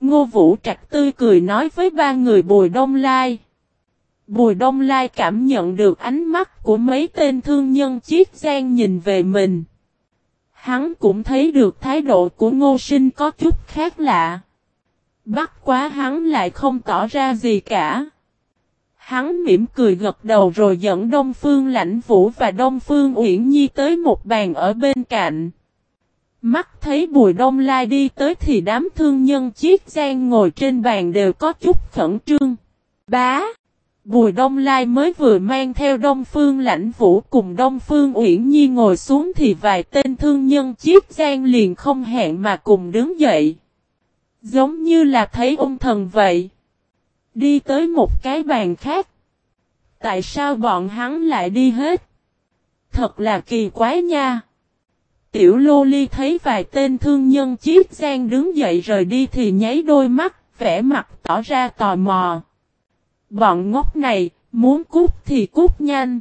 Ngô Vũ Trạch tươi cười nói với ba người Bùi Đông Lai. Bùi Đông Lai cảm nhận được ánh mắt của mấy tên thương nhân chiếc giang nhìn về mình. Hắn cũng thấy được thái độ của ngô sinh có chút khác lạ. Bắt quá hắn lại không tỏ ra gì cả. Hắn mỉm cười gật đầu rồi dẫn Đông Phương Lãnh Vũ và Đông Phương Uyển Nhi tới một bàn ở bên cạnh. Mắt thấy Bùi Đông Lai đi tới thì đám thương nhân chiếc giang ngồi trên bàn đều có chút khẩn trương. Bá! Bùi Đông Lai mới vừa mang theo Đông Phương Lãnh Vũ cùng Đông Phương Uyển Nhi ngồi xuống thì vài tên thương nhân chiếc giang liền không hẹn mà cùng đứng dậy. Giống như là thấy ông thần vậy. Đi tới một cái bàn khác. Tại sao bọn hắn lại đi hết? Thật là kỳ quái nha. Tiểu Lô Ly thấy vài tên thương nhân chiếc giang đứng dậy rời đi thì nháy đôi mắt, vẻ mặt tỏ ra tò mò. Bọn ngốc này, muốn cút thì cút nhanh.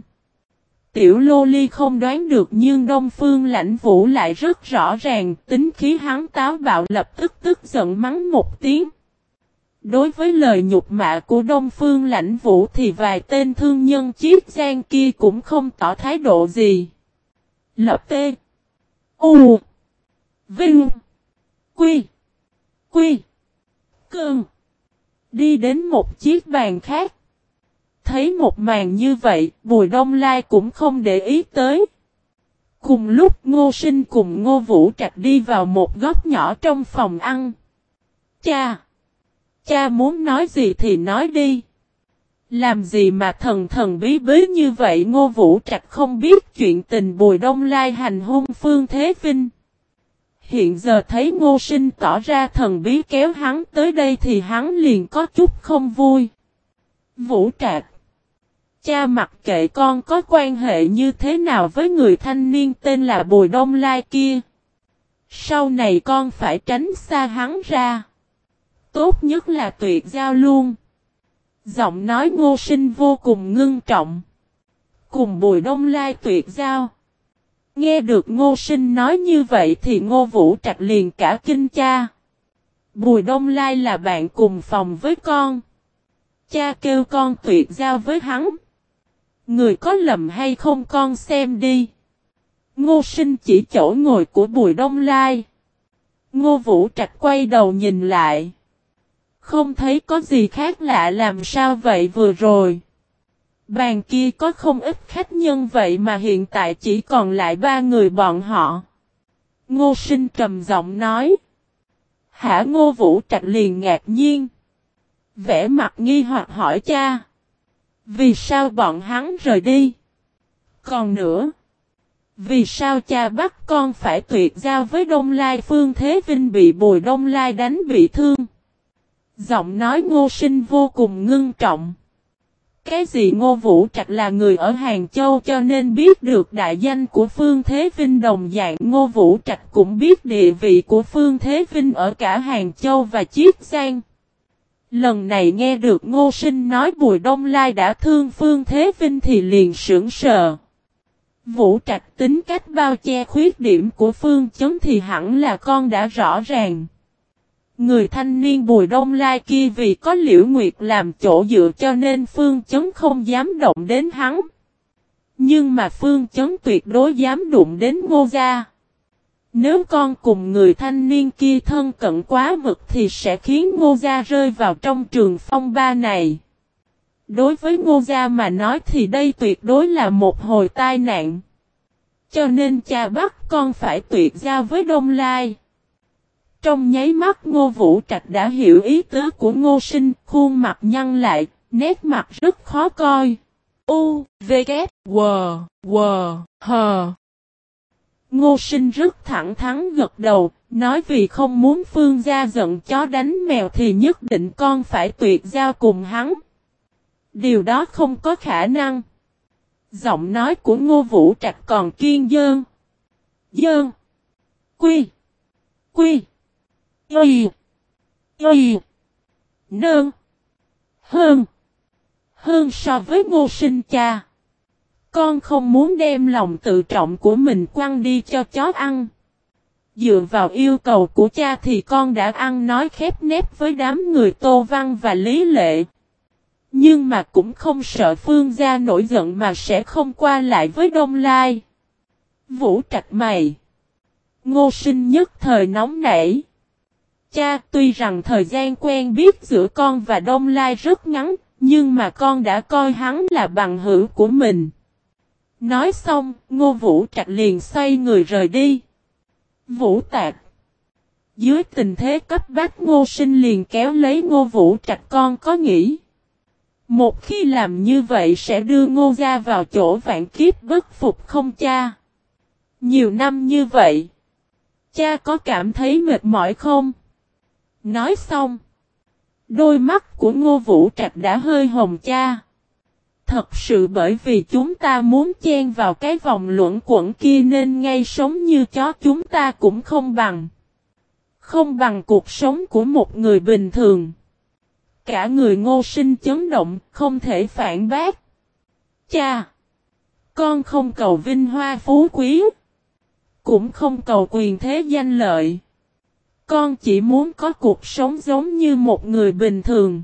Tiểu lô ly không đoán được nhưng Đông Phương lãnh vũ lại rất rõ ràng tính khí hắn táo bạo lập tức tức giận mắng một tiếng. Đối với lời nhục mạ của Đông Phương lãnh vũ thì vài tên thương nhân chiếc giang kia cũng không tỏ thái độ gì. Lập tê. U. Vinh. Quy. Quy. Cơn. Đi đến một chiếc bàn khác. Thấy một màn như vậy, Bùi Đông Lai cũng không để ý tới. Cùng lúc Ngô Sinh cùng Ngô Vũ Trạch đi vào một góc nhỏ trong phòng ăn. Cha! Cha muốn nói gì thì nói đi. Làm gì mà thần thần bí bí như vậy Ngô Vũ Trạch không biết chuyện tình Bùi Đông Lai hành hung Phương Thế Vinh. Hiện giờ thấy ngô sinh tỏ ra thần bí kéo hắn tới đây thì hắn liền có chút không vui. Vũ Trạch, Cha mặc kệ con có quan hệ như thế nào với người thanh niên tên là Bùi Đông Lai kia. Sau này con phải tránh xa hắn ra. Tốt nhất là tuyệt giao luôn. Giọng nói ngô sinh vô cùng ngưng trọng. Cùng Bùi Đông Lai tuyệt giao. Nghe được ngô sinh nói như vậy thì ngô vũ trạch liền cả kinh cha. Bùi Đông Lai là bạn cùng phòng với con. Cha kêu con tuyệt giao với hắn. Người có lầm hay không con xem đi. Ngô sinh chỉ chỗ ngồi của Bùi Đông Lai. Ngô Vũ Trạch quay đầu nhìn lại. Không thấy có gì khác lạ làm sao vậy vừa rồi. Bàn kia có không ít khách nhân vậy mà hiện tại chỉ còn lại ba người bọn họ. Ngô sinh trầm giọng nói. Hả ngô vũ trạch liền ngạc nhiên. Vẽ mặt nghi hoặc hỏi cha. Vì sao bọn hắn rời đi? Còn nữa. Vì sao cha bắt con phải tuyệt giao với Đông Lai Phương Thế Vinh bị Bùi Đông Lai đánh bị thương? Giọng nói ngô sinh vô cùng ngưng trọng. Cái gì Ngô Vũ Trạch là người ở Hàng Châu cho nên biết được đại danh của Phương Thế Vinh đồng dạng, Ngô Vũ Trạch cũng biết địa vị của Phương Thế Vinh ở cả Hàng Châu và Chiết Giang. Lần này nghe được Ngô Sinh nói Bùi Đông Lai đã thương Phương Thế Vinh thì liền sững sờ. Vũ Trạch tính cách bao che khuyết điểm của Phương Chấn thì hẳn là con đã rõ ràng. Người thanh niên Bùi Đông Lai kia vì có Liễu Nguyệt làm chỗ dựa cho nên Phương Chấn không dám động đến hắn. Nhưng mà Phương Chấn tuyệt đối dám đụng đến Ngô Gia. Nếu con cùng người thanh niên kia thân cận quá mực thì sẽ khiến Ngô Gia rơi vào trong trường phong ba này. Đối với Ngô Gia mà nói thì đây tuyệt đối là một hồi tai nạn. Cho nên cha bắt con phải tuyệt giao với Đông Lai. Trong nháy mắt Ngô Vũ Trạch đã hiểu ý tứ của Ngô Sinh, khuôn mặt nhăn lại, nét mặt rất khó coi. U, V, K, W, W, H. Ngô Sinh rất thẳng thắn gật đầu, nói vì không muốn Phương gia giận chó đánh mèo thì nhất định con phải tuyệt giao cùng hắn. Điều đó không có khả năng. Giọng nói của Ngô Vũ Trạch còn kiên dơn. Dơn. Quy. Quy. Y. Y. Nương. Hơn. Hơn so với ngô sinh cha. Con không muốn đem lòng tự trọng của mình quăng đi cho chó ăn. Dựa vào yêu cầu của cha thì con đã ăn nói khép nép với đám người Tô Văn và Lý Lệ. Nhưng mà cũng không sợ Phương gia nổi giận mà sẽ không qua lại với Đông Lai. Vũ trạch mày. Ngô sinh nhất thời nóng nảy. Cha tuy rằng thời gian quen biết giữa con và Đông Lai rất ngắn, nhưng mà con đã coi hắn là bằng hữu của mình. Nói xong, Ngô Vũ Trạch liền xoay người rời đi. Vũ Tạc Dưới tình thế cấp bách Ngô Sinh liền kéo lấy Ngô Vũ Trạch con có nghĩ. Một khi làm như vậy sẽ đưa Ngô gia vào chỗ vạn kiếp bất phục không cha. Nhiều năm như vậy. Cha có cảm thấy mệt mỏi không? Nói xong. Đôi mắt của Ngô Vũ Trạch đã hơi hồng cha. Thật sự bởi vì chúng ta muốn chen vào cái vòng luẩn quẩn kia nên ngay sống như chó chúng ta cũng không bằng. Không bằng cuộc sống của một người bình thường. Cả người ngô sinh chấn động, không thể phản bác. Cha! Con không cầu vinh hoa phú quý. Cũng không cầu quyền thế danh lợi. Con chỉ muốn có cuộc sống giống như một người bình thường.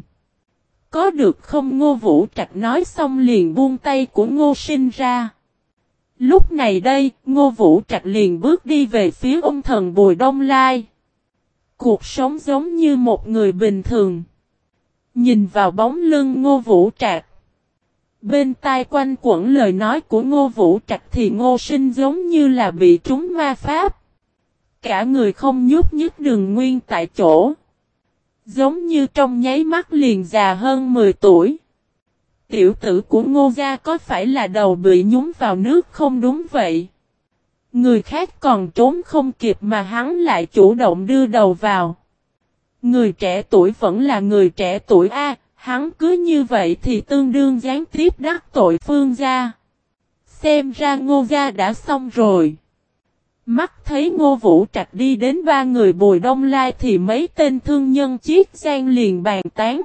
Có được không ngô vũ trạch nói xong liền buông tay của ngô sinh ra. Lúc này đây, ngô vũ trạch liền bước đi về phía ông thần Bùi Đông Lai. Cuộc sống giống như một người bình thường. Nhìn vào bóng lưng ngô vũ trạch. Bên tai quanh quẩn lời nói của ngô vũ trạch thì ngô sinh giống như là bị trúng ma pháp. Cả người không nhúc nhích đường nguyên tại chỗ. Giống như trong nháy mắt liền già hơn 10 tuổi. Tiểu tử của ngô gia có phải là đầu bị nhúng vào nước không đúng vậy? Người khác còn trốn không kịp mà hắn lại chủ động đưa đầu vào. Người trẻ tuổi vẫn là người trẻ tuổi A, hắn cứ như vậy thì tương đương gián tiếp đắc tội phương gia. Xem ra ngô gia đã xong rồi. Mắt thấy ngô vũ trạch đi đến ba người bồi đông lai thì mấy tên thương nhân chiếc gian liền bàn tán.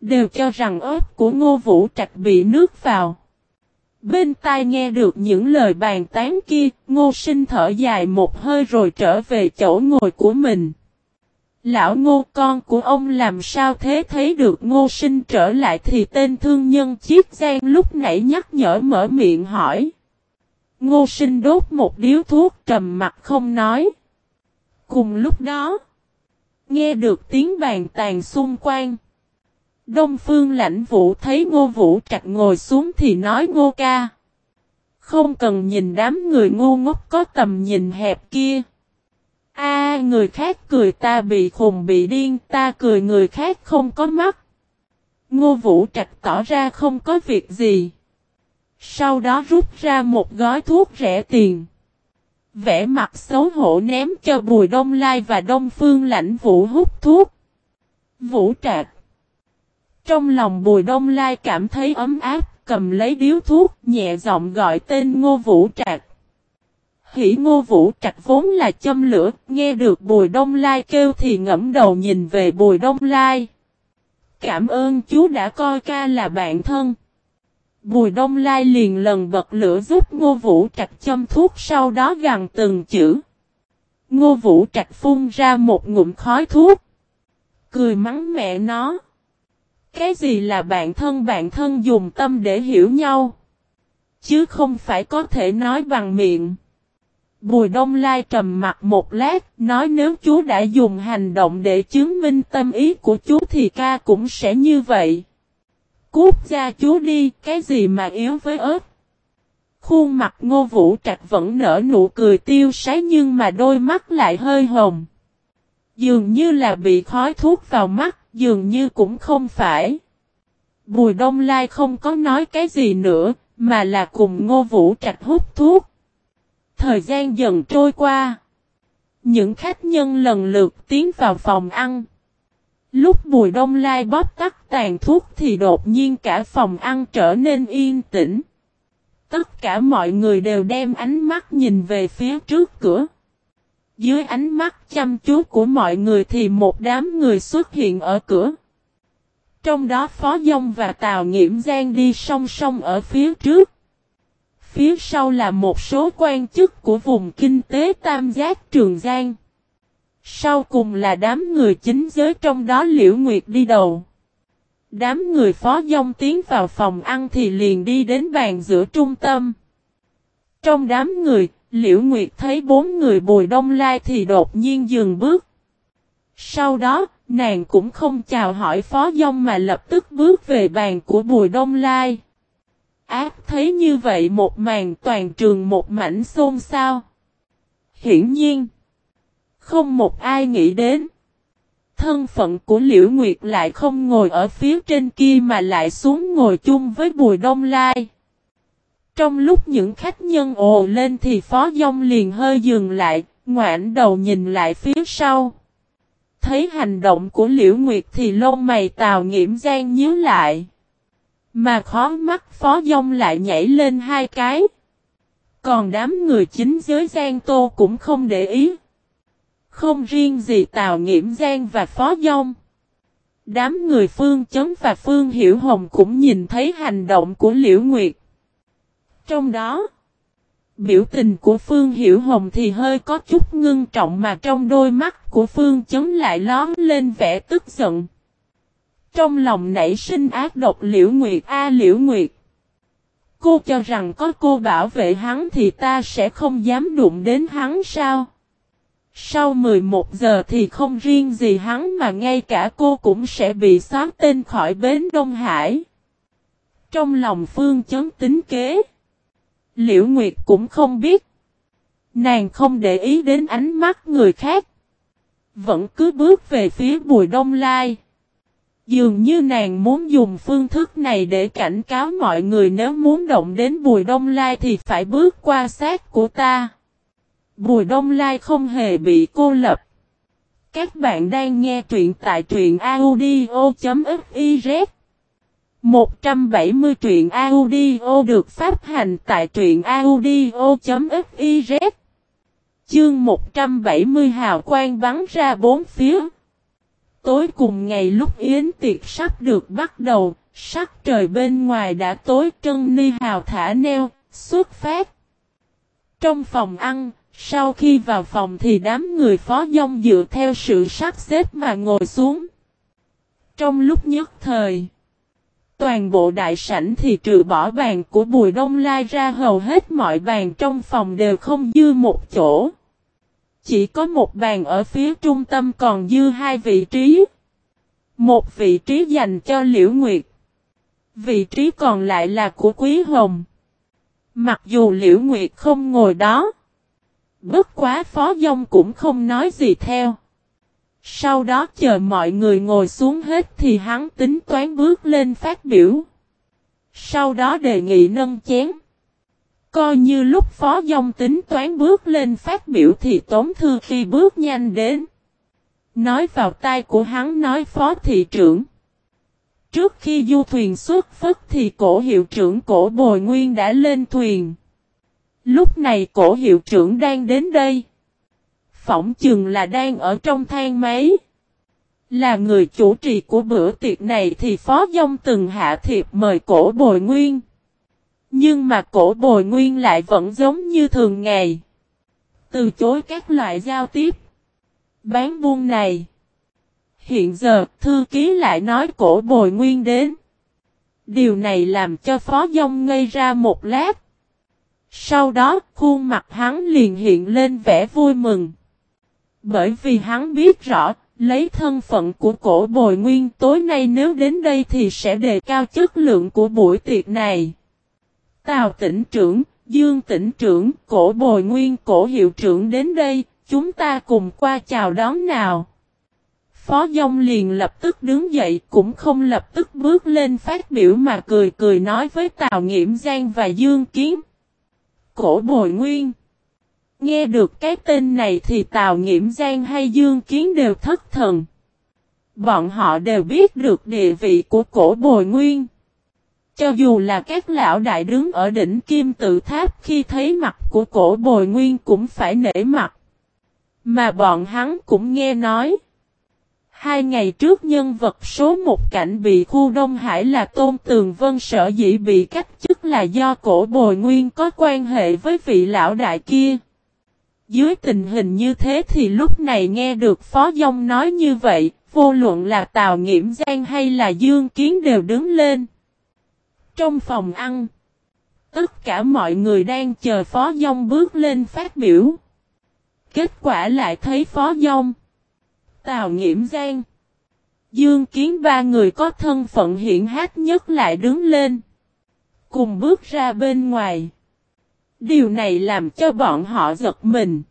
Đều cho rằng ớt của ngô vũ trạch bị nước vào. Bên tai nghe được những lời bàn tán kia, ngô sinh thở dài một hơi rồi trở về chỗ ngồi của mình. Lão ngô con của ông làm sao thế thấy được ngô sinh trở lại thì tên thương nhân chiếc gian lúc nãy nhắc nhở mở miệng hỏi. Ngô sinh đốt một điếu thuốc trầm mặt không nói. Cùng lúc đó, nghe được tiếng bàn tàn xung quanh. Đông phương lãnh vũ thấy ngô vũ trạch ngồi xuống thì nói ngô ca. Không cần nhìn đám người ngu ngốc có tầm nhìn hẹp kia. A người khác cười ta bị khùng bị điên ta cười người khác không có mắt. Ngô vũ trạch tỏ ra không có việc gì. Sau đó rút ra một gói thuốc rẻ tiền. Vẽ mặt xấu hổ ném cho Bùi Đông Lai và Đông Phương lãnh vũ hút thuốc. Vũ trạc. Trong lòng Bùi Đông Lai cảm thấy ấm áp, cầm lấy điếu thuốc, nhẹ giọng gọi tên Ngô Vũ Trạc. Hỷ Ngô Vũ Trạch vốn là châm lửa, nghe được Bùi Đông Lai kêu thì ngẫm đầu nhìn về Bùi Đông Lai. Cảm ơn chú đã coi ca là bạn thân. Bùi Đông Lai liền lần bật lửa giúp Ngô Vũ Trạch châm thuốc sau đó gằn từng chữ. Ngô Vũ Trạch phun ra một ngụm khói thuốc. Cười mắng mẹ nó. Cái gì là bạn thân bạn thân dùng tâm để hiểu nhau. Chứ không phải có thể nói bằng miệng. Bùi Đông Lai trầm mặt một lát, nói nếu chú đã dùng hành động để chứng minh tâm ý của chú thì ca cũng sẽ như vậy. Cút ra chú đi, cái gì mà yếu với ớt. Khuôn mặt ngô vũ trạch vẫn nở nụ cười tiêu sái nhưng mà đôi mắt lại hơi hồng. Dường như là bị khói thuốc vào mắt, dường như cũng không phải. Bùi đông lai không có nói cái gì nữa, mà là cùng ngô vũ trạch hút thuốc. Thời gian dần trôi qua. Những khách nhân lần lượt tiến vào phòng ăn. Lúc Bùi Đông Lai bóp tắt tàn thuốc thì đột nhiên cả phòng ăn trở nên yên tĩnh. Tất cả mọi người đều đem ánh mắt nhìn về phía trước cửa. Dưới ánh mắt chăm chú của mọi người thì một đám người xuất hiện ở cửa. Trong đó Phó Dông và Tào Nghiễm Giang đi song song ở phía trước. Phía sau là một số quan chức của vùng kinh tế Tam Giác Trường Giang. Sau cùng là đám người chính giới trong đó Liễu Nguyệt đi đầu. Đám người phó dông tiến vào phòng ăn thì liền đi đến bàn giữa trung tâm. Trong đám người, Liễu Nguyệt thấy bốn người bùi đông lai thì đột nhiên dừng bước. Sau đó, nàng cũng không chào hỏi phó dông mà lập tức bước về bàn của bùi đông lai. Ác thấy như vậy một màn toàn trường một mảnh xôn xao. Hiển nhiên, không một ai nghĩ đến. Thân phận của Liễu Nguyệt lại không ngồi ở phía trên kia mà lại xuống ngồi chung với Bùi Đông Lai. Trong lúc những khách nhân ồ lên thì Phó Dông liền hơi dừng lại, ngoãn đầu nhìn lại phía sau. Thấy hành động của Liễu Nguyệt thì lông mày tào nghiễm gian nhíu lại. Mà khó mắt Phó Dông lại nhảy lên hai cái. Còn đám người chính giới gian tô cũng không để ý. Không riêng gì Tào Nghiễm Giang và Phó Dông. Đám người Phương Chấn và Phương Hiểu Hồng cũng nhìn thấy hành động của Liễu Nguyệt. Trong đó, biểu tình của Phương Hiểu Hồng thì hơi có chút ngưng trọng mà trong đôi mắt của Phương Chấn lại lón lên vẻ tức giận. Trong lòng nảy sinh ác độc Liễu Nguyệt A Liễu Nguyệt. Cô cho rằng có cô bảo vệ hắn thì ta sẽ không dám đụng đến hắn sao? Sau 11 giờ thì không riêng gì hắn mà ngay cả cô cũng sẽ bị xóa tên khỏi bến Đông Hải. Trong lòng Phương chấn tính kế. Liễu Nguyệt cũng không biết. Nàng không để ý đến ánh mắt người khác. Vẫn cứ bước về phía Bùi Đông Lai. Dường như nàng muốn dùng phương thức này để cảnh cáo mọi người nếu muốn động đến Bùi Đông Lai thì phải bước qua sát của ta. Bùi Đông Lai không hề bị cô lập. Các bạn đang nghe truyện tại truyện audio.fiz 170 truyện audio được phát hành tại truyện audio.fiz Chương 170 hào quang bắn ra bốn phía. Tối cùng ngày lúc yến tiệc sắp được bắt đầu, sắc trời bên ngoài đã tối trân ni hào thả neo, xuất phát. Trong phòng ăn, sau khi vào phòng thì đám người phó dông dựa theo sự sắp xếp mà ngồi xuống. Trong lúc nhất thời, toàn bộ đại sảnh thì trừ bỏ bàn của Bùi Đông Lai ra hầu hết mọi bàn trong phòng đều không dư một chỗ. Chỉ có một bàn ở phía trung tâm còn dư hai vị trí. Một vị trí dành cho Liễu Nguyệt. Vị trí còn lại là của Quý Hồng. Mặc dù Liễu Nguyệt không ngồi đó. Bất quá phó dông cũng không nói gì theo. Sau đó chờ mọi người ngồi xuống hết thì hắn tính toán bước lên phát biểu. Sau đó đề nghị nâng chén. Coi như lúc phó dông tính toán bước lên phát biểu thì tốn thư khi bước nhanh đến. Nói vào tai của hắn nói phó thị trưởng. Trước khi du thuyền xuất phất thì cổ hiệu trưởng cổ bồi nguyên đã lên thuyền. Lúc này cổ hiệu trưởng đang đến đây. Phỏng chừng là đang ở trong thang máy. Là người chủ trì của bữa tiệc này thì Phó Dông từng hạ thiệp mời cổ bồi nguyên. Nhưng mà cổ bồi nguyên lại vẫn giống như thường ngày. Từ chối các loại giao tiếp. Bán buôn này. Hiện giờ, thư ký lại nói cổ bồi nguyên đến. Điều này làm cho Phó Dông ngây ra một lát. Sau đó, khuôn mặt hắn liền hiện lên vẻ vui mừng. Bởi vì hắn biết rõ, lấy thân phận của cổ bồi nguyên tối nay nếu đến đây thì sẽ đề cao chất lượng của buổi tiệc này. Tào tỉnh trưởng, Dương tỉnh trưởng, cổ bồi nguyên cổ hiệu trưởng đến đây, chúng ta cùng qua chào đón nào. Phó Dông liền lập tức đứng dậy cũng không lập tức bước lên phát biểu mà cười cười nói với Tào Nghiễm Giang và Dương Kiến cổ bồi nguyên. Nghe được cái tên này thì Tào Nghiễm Giang hay Dương Kiến đều thất thần. Bọn họ đều biết được địa vị của cổ bồi nguyên. Cho dù là các lão đại đứng ở đỉnh kim tự tháp khi thấy mặt của cổ bồi nguyên cũng phải nể mặt. Mà bọn hắn cũng nghe nói. Hai ngày trước nhân vật số một cảnh bị khu Đông Hải là Tôn Tường Vân sở dĩ bị cách chức là do cổ bồi nguyên có quan hệ với vị lão đại kia. Dưới tình hình như thế thì lúc này nghe được Phó Dông nói như vậy, vô luận là Tào Nghiễm Giang hay là Dương Kiến đều đứng lên. Trong phòng ăn, tất cả mọi người đang chờ Phó Dông bước lên phát biểu. Kết quả lại thấy Phó Dông, Tào Nghiễm Giang, Dương Kiến ba người có thân phận hiện hát nhất lại đứng lên. Cùng bước ra bên ngoài. Điều này làm cho bọn họ giật mình.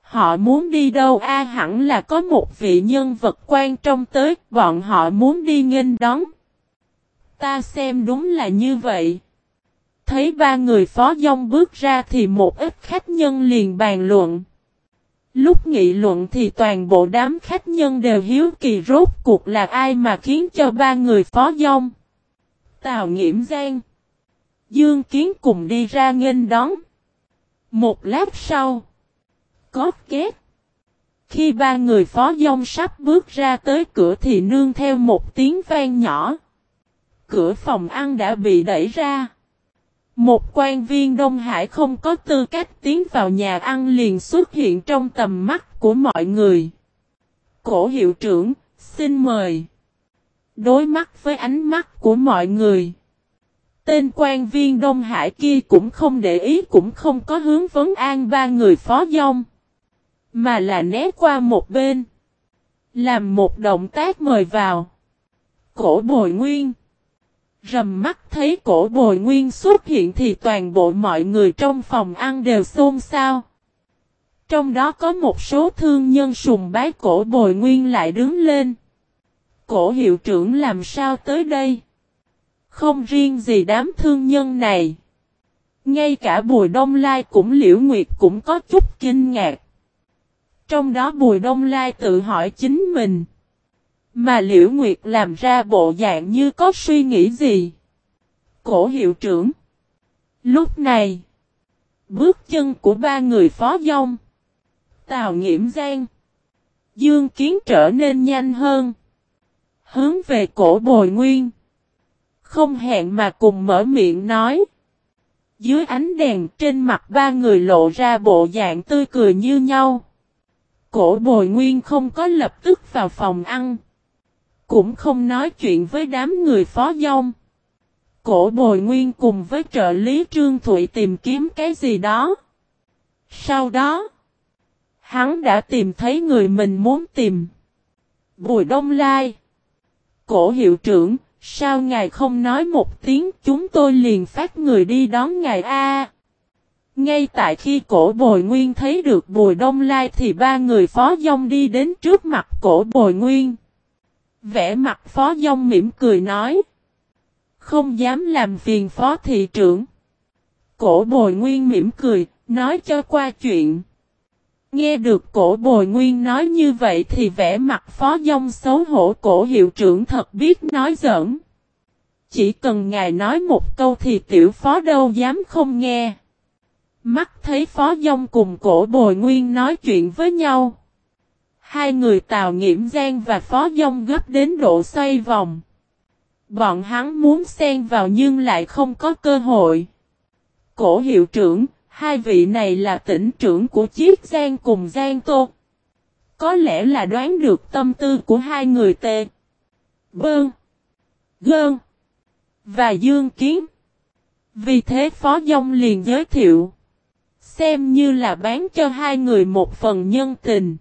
Họ muốn đi đâu a hẳn là có một vị nhân vật quan trọng tới, bọn họ muốn đi nghênh đón. Ta xem đúng là như vậy. Thấy ba người phó dông bước ra thì một ít khách nhân liền bàn luận. Lúc nghị luận thì toàn bộ đám khách nhân đều hiếu kỳ rốt cuộc là ai mà khiến cho ba người phó dông. Tào Nghiễm Giang. Dương Kiến cùng đi ra nghênh đón. Một lát sau. Có két. Khi ba người phó dông sắp bước ra tới cửa thì nương theo một tiếng vang nhỏ. Cửa phòng ăn đã bị đẩy ra. Một quan viên Đông Hải không có tư cách tiến vào nhà ăn liền xuất hiện trong tầm mắt của mọi người. Cổ hiệu trưởng, xin mời. Đối mắt với ánh mắt của mọi người. Tên quan viên Đông Hải kia cũng không để ý cũng không có hướng vấn an ba người phó dông. Mà là né qua một bên. Làm một động tác mời vào. Cổ bồi nguyên. Rầm mắt thấy cổ bồi nguyên xuất hiện thì toàn bộ mọi người trong phòng ăn đều xôn xao. Trong đó có một số thương nhân sùng bái cổ bồi nguyên lại đứng lên. Cổ hiệu trưởng làm sao tới đây? Không riêng gì đám thương nhân này. Ngay cả Bùi Đông Lai cũng liễu nguyệt cũng có chút kinh ngạc. Trong đó Bùi Đông Lai tự hỏi chính mình. Mà Liễu Nguyệt làm ra bộ dạng như có suy nghĩ gì. Cổ hiệu trưởng. Lúc này. Bước chân của ba người phó dông. Tào Nghiễm Giang. Dương Kiến trở nên nhanh hơn. Hướng về cổ bồi nguyên. Không hẹn mà cùng mở miệng nói. Dưới ánh đèn trên mặt ba người lộ ra bộ dạng tươi cười như nhau. Cổ bồi nguyên không có lập tức vào phòng ăn. Cũng không nói chuyện với đám người phó dông. Cổ bồi nguyên cùng với trợ lý Trương Thụy tìm kiếm cái gì đó. Sau đó, hắn đã tìm thấy người mình muốn tìm. Bùi Đông Lai. Cổ hiệu trưởng, sao ngài không nói một tiếng chúng tôi liền phát người đi đón ngài A. Ngay tại khi cổ bồi nguyên thấy được bùi đông lai thì ba người phó dông đi đến trước mặt cổ bồi nguyên. Vẽ mặt phó dông mỉm cười nói. Không dám làm phiền phó thị trưởng. Cổ bồi nguyên mỉm cười, nói cho qua chuyện. Nghe được cổ bồi nguyên nói như vậy thì vẽ mặt phó dông xấu hổ cổ hiệu trưởng thật biết nói giỡn. Chỉ cần ngài nói một câu thì tiểu phó đâu dám không nghe. Mắt thấy phó dông cùng cổ bồi nguyên nói chuyện với nhau. Hai người Tào Nghiễm Giang và Phó Dông gấp đến độ xoay vòng. Bọn hắn muốn xen vào nhưng lại không có cơ hội. Cổ hiệu trưởng, hai vị này là tỉnh trưởng của Chiết Giang cùng Giang Tô. Có lẽ là đoán được tâm tư của hai người tê. Bơn. Gơn. Và Dương Kiến. Vì thế Phó Dông liền giới thiệu. Xem như là bán cho hai người một phần nhân tình.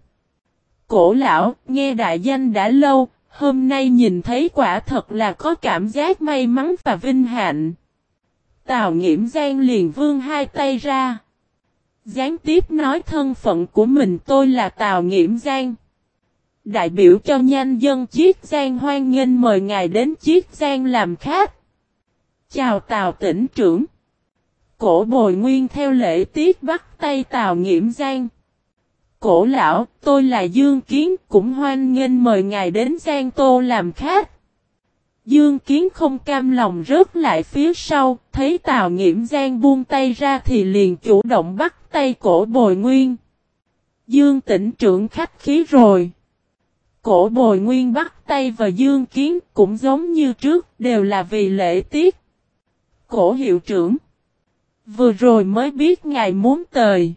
Cổ lão, nghe đại danh đã lâu, hôm nay nhìn thấy quả thật là có cảm giác may mắn và vinh hạnh. Tào nghiễm giang liền vương hai tay ra. Gián tiếp nói thân phận của mình tôi là Tào nghiễm giang. Đại biểu cho nhanh dân Chiết Giang hoan nghênh mời ngài đến Chiết Giang làm khách. Chào Tào tỉnh trưởng. Cổ bồi nguyên theo lễ tiết bắt tay Tào nghiễm giang. Cổ lão, tôi là Dương Kiến, cũng hoan nghênh mời ngài đến Giang Tô làm khách. Dương Kiến không cam lòng rớt lại phía sau, thấy Tào Nghiễm Giang buông tay ra thì liền chủ động bắt tay cổ bồi nguyên. Dương tỉnh trưởng khách khí rồi. cổ bồi nguyên bắt tay và dương kiến cũng giống như trước đều là vì lễ tiết. Cổ hiệu trưởng. Vừa rồi mới biết ngài muốn tời.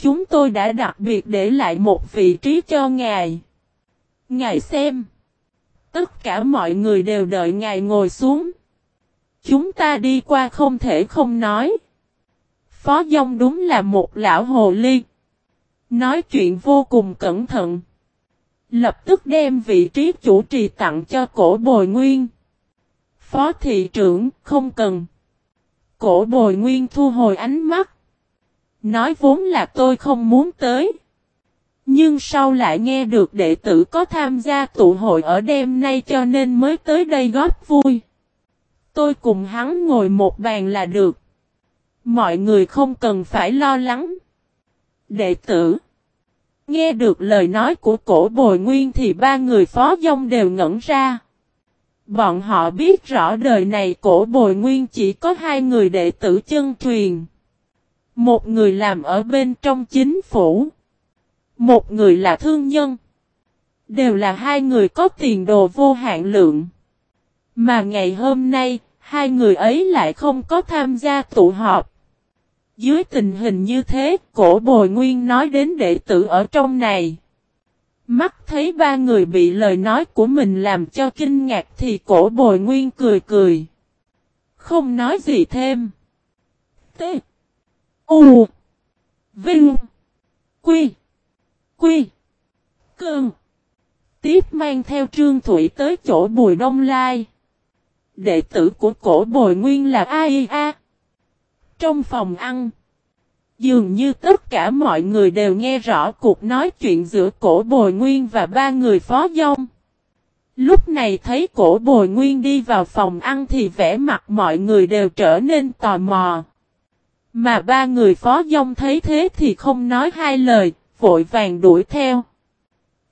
Chúng tôi đã đặc biệt để lại một vị trí cho ngài. Ngài xem. Tất cả mọi người đều đợi ngài ngồi xuống. Chúng ta đi qua không thể không nói. Phó Dông đúng là một lão hồ ly. Nói chuyện vô cùng cẩn thận. Lập tức đem vị trí chủ trì tặng cho cổ bồi nguyên. Phó thị trưởng, không cần. Cổ bồi nguyên thu hồi ánh mắt. Nói vốn là tôi không muốn tới. Nhưng sau lại nghe được đệ tử có tham gia tụ hội ở đêm nay cho nên mới tới đây góp vui. Tôi cùng hắn ngồi một bàn là được. Mọi người không cần phải lo lắng. Đệ tử. Nghe được lời nói của cổ bồi nguyên thì ba người phó dông đều ngẩn ra. Bọn họ biết rõ đời này cổ bồi nguyên chỉ có hai người đệ tử chân truyền. Một người làm ở bên trong chính phủ. Một người là thương nhân. Đều là hai người có tiền đồ vô hạn lượng. Mà ngày hôm nay, hai người ấy lại không có tham gia tụ họp. Dưới tình hình như thế, cổ bồi nguyên nói đến đệ tử ở trong này. Mắt thấy ba người bị lời nói của mình làm cho kinh ngạc thì cổ bồi nguyên cười cười. Không nói gì thêm. T. U. Vinh. Quy. Quy. Cơn. Tiếp mang theo Trương Thủy tới chỗ Bùi Đông Lai. Đệ tử của cổ bồi nguyên là ai a? Trong phòng ăn. Dường như tất cả mọi người đều nghe rõ cuộc nói chuyện giữa cổ bồi nguyên và ba người phó dông. Lúc này thấy cổ bồi nguyên đi vào phòng ăn thì vẻ mặt mọi người đều trở nên tò mò. Mà ba người phó dông thấy thế thì không nói hai lời, vội vàng đuổi theo.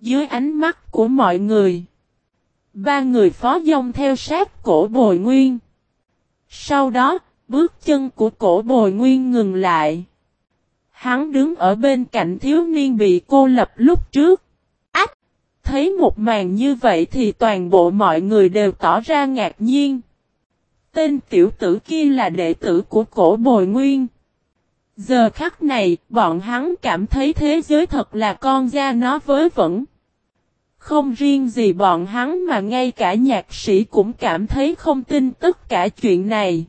Dưới ánh mắt của mọi người, ba người phó dông theo sát cổ bồi nguyên. Sau đó, bước chân của cổ bồi nguyên ngừng lại. Hắn đứng ở bên cạnh thiếu niên bị cô lập lúc trước. Ách! Thấy một màn như vậy thì toàn bộ mọi người đều tỏ ra ngạc nhiên. Tên tiểu tử kia là đệ tử của cổ bồi nguyên. Giờ khắc này, bọn hắn cảm thấy thế giới thật là con da nó với vẩn. Không riêng gì bọn hắn mà ngay cả nhạc sĩ cũng cảm thấy không tin tất cả chuyện này.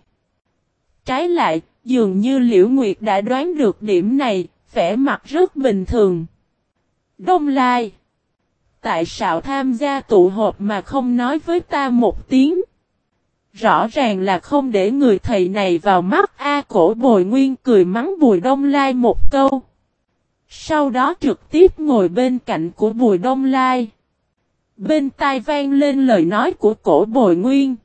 Trái lại, dường như Liễu Nguyệt đã đoán được điểm này, vẻ mặt rất bình thường. Đông Lai Tại sao tham gia tụ họp mà không nói với ta một tiếng? Rõ ràng là không để người thầy này vào mắt A cổ bồi nguyên cười mắng Bùi Đông Lai một câu. Sau đó trực tiếp ngồi bên cạnh của Bùi Đông Lai. Bên tai vang lên lời nói của cổ bồi nguyên.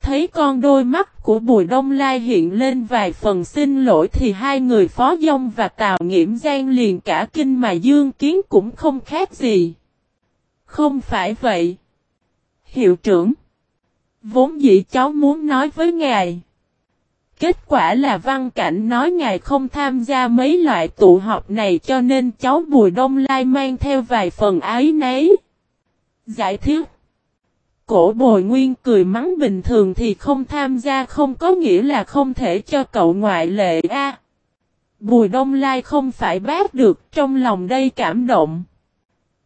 Thấy con đôi mắt của Bùi Đông Lai hiện lên vài phần xin lỗi thì hai người Phó Dông và Tào Nghiễm Giang liền cả kinh mà Dương Kiến cũng không khác gì. Không phải vậy. Hiệu trưởng. Vốn dĩ cháu muốn nói với ngài. Kết quả là văn cảnh nói ngài không tham gia mấy loại tụ họp này cho nên cháu Bùi Đông Lai mang theo vài phần ái nấy. Giải thích. Cổ bồi nguyên cười mắng bình thường thì không tham gia không có nghĩa là không thể cho cậu ngoại lệ a. Bùi Đông Lai không phải bác được trong lòng đây cảm động.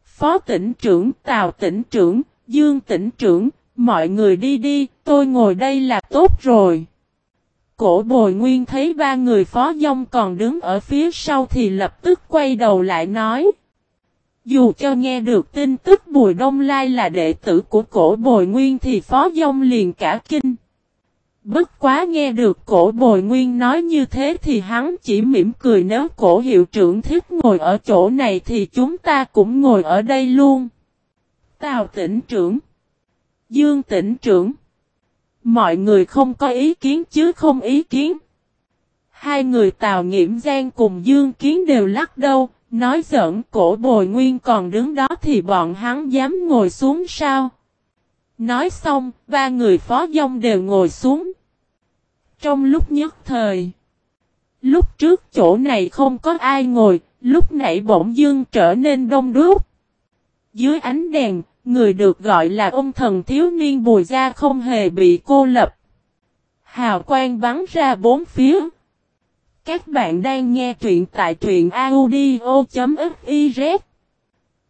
Phó tỉnh trưởng, Tào tỉnh trưởng, Dương tỉnh trưởng, mọi người đi đi, tôi ngồi đây là tốt rồi. Cổ bồi nguyên thấy ba người phó dông còn đứng ở phía sau thì lập tức quay đầu lại nói. Dù cho nghe được tin tức Bùi Đông Lai là đệ tử của cổ bồi nguyên thì phó dông liền cả kinh. Bất quá nghe được cổ bồi nguyên nói như thế thì hắn chỉ mỉm cười nếu cổ hiệu trưởng thích ngồi ở chỗ này thì chúng ta cũng ngồi ở đây luôn. Tào tỉnh trưởng. Dương tỉnh trưởng. Mọi người không có ý kiến chứ không ý kiến. Hai người Tào Nghiễm Giang cùng Dương Kiến đều lắc đầu, nói giỡn cổ bồi nguyên còn đứng đó thì bọn hắn dám ngồi xuống sao? Nói xong, ba người phó dông đều ngồi xuống. Trong lúc nhất thời, lúc trước chỗ này không có ai ngồi, lúc nãy bỗng Dương trở nên đông đúc. Dưới ánh đèn, người được gọi là ông thần thiếu niên bùi gia không hề bị cô lập. Hào quang bắn ra bốn phía. Các bạn đang nghe truyện tại truyện audio.fiz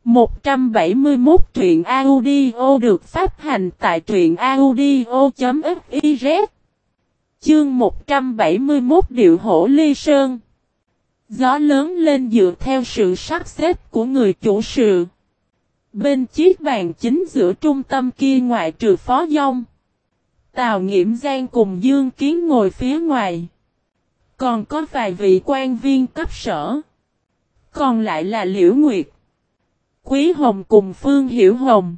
171 truyện audio được phát hành tại truyện audio.fiz Chương 171 Điệu Hổ Ly Sơn Gió lớn lên dựa theo sự sắp xếp của người chủ sự. Bên chiếc bàn chính giữa trung tâm kia ngoại trừ phó dông. Tào Nghiễm Giang cùng Dương Kiến ngồi phía ngoài. Còn có vài vị quan viên cấp sở. Còn lại là Liễu Nguyệt. Quý Hồng cùng Phương Hiểu Hồng.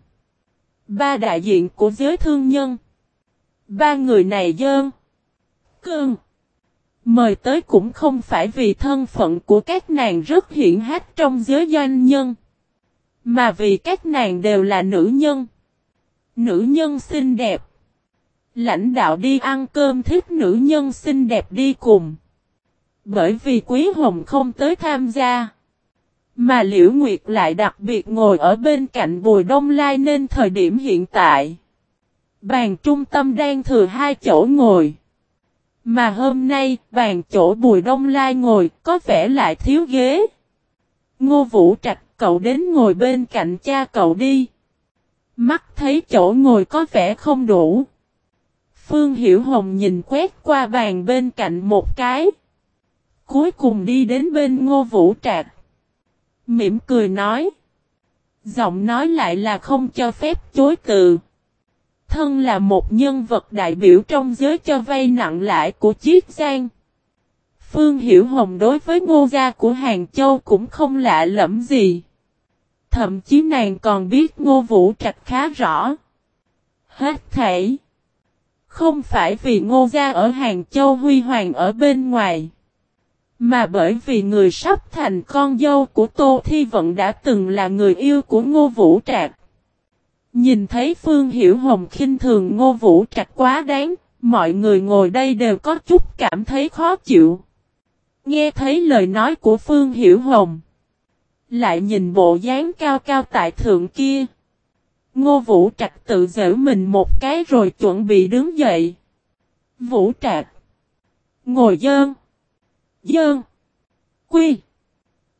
Ba đại diện của giới thương nhân. Ba người này dơn. Cơn. Mời tới cũng không phải vì thân phận của các nàng rất hiển hách trong giới doanh nhân. Mà vì các nàng đều là nữ nhân. Nữ nhân xinh đẹp. Lãnh đạo đi ăn cơm thích nữ nhân xinh đẹp đi cùng. Bởi vì Quý Hồng không tới tham gia. Mà Liễu Nguyệt lại đặc biệt ngồi ở bên cạnh Bùi Đông Lai nên thời điểm hiện tại. Bàn trung tâm đang thừa hai chỗ ngồi. Mà hôm nay, bàn chỗ Bùi Đông Lai ngồi có vẻ lại thiếu ghế. Ngô Vũ Trạch cậu đến ngồi bên cạnh cha cậu đi. Mắt thấy chỗ ngồi có vẻ không đủ. Phương Hiểu Hồng nhìn quét qua bàn bên cạnh một cái. Cuối cùng đi đến bên Ngô Vũ Trạc, Mỉm cười nói. Giọng nói lại là không cho phép chối từ. Thân là một nhân vật đại biểu trong giới cho vay nặng lãi của Chiết Giang. Phương Hiểu Hồng đối với ngô gia của Hàng Châu cũng không lạ lẫm gì. Thậm chí nàng còn biết ngô vũ trạch khá rõ. Hết thảy. Không phải vì ngô gia ở Hàng Châu huy hoàng ở bên ngoài. Mà bởi vì người sắp thành con dâu của Tô Thi Vận đã từng là người yêu của Ngô Vũ Trạc. Nhìn thấy Phương Hiểu Hồng khinh thường Ngô Vũ Trạch quá đáng, mọi người ngồi đây đều có chút cảm thấy khó chịu. Nghe thấy lời nói của Phương Hiểu Hồng. Lại nhìn bộ dáng cao cao tại thượng kia. Ngô Vũ Trạch tự giễu mình một cái rồi chuẩn bị đứng dậy. Vũ Trạch. Ngồi dơn. Dơn. Quy.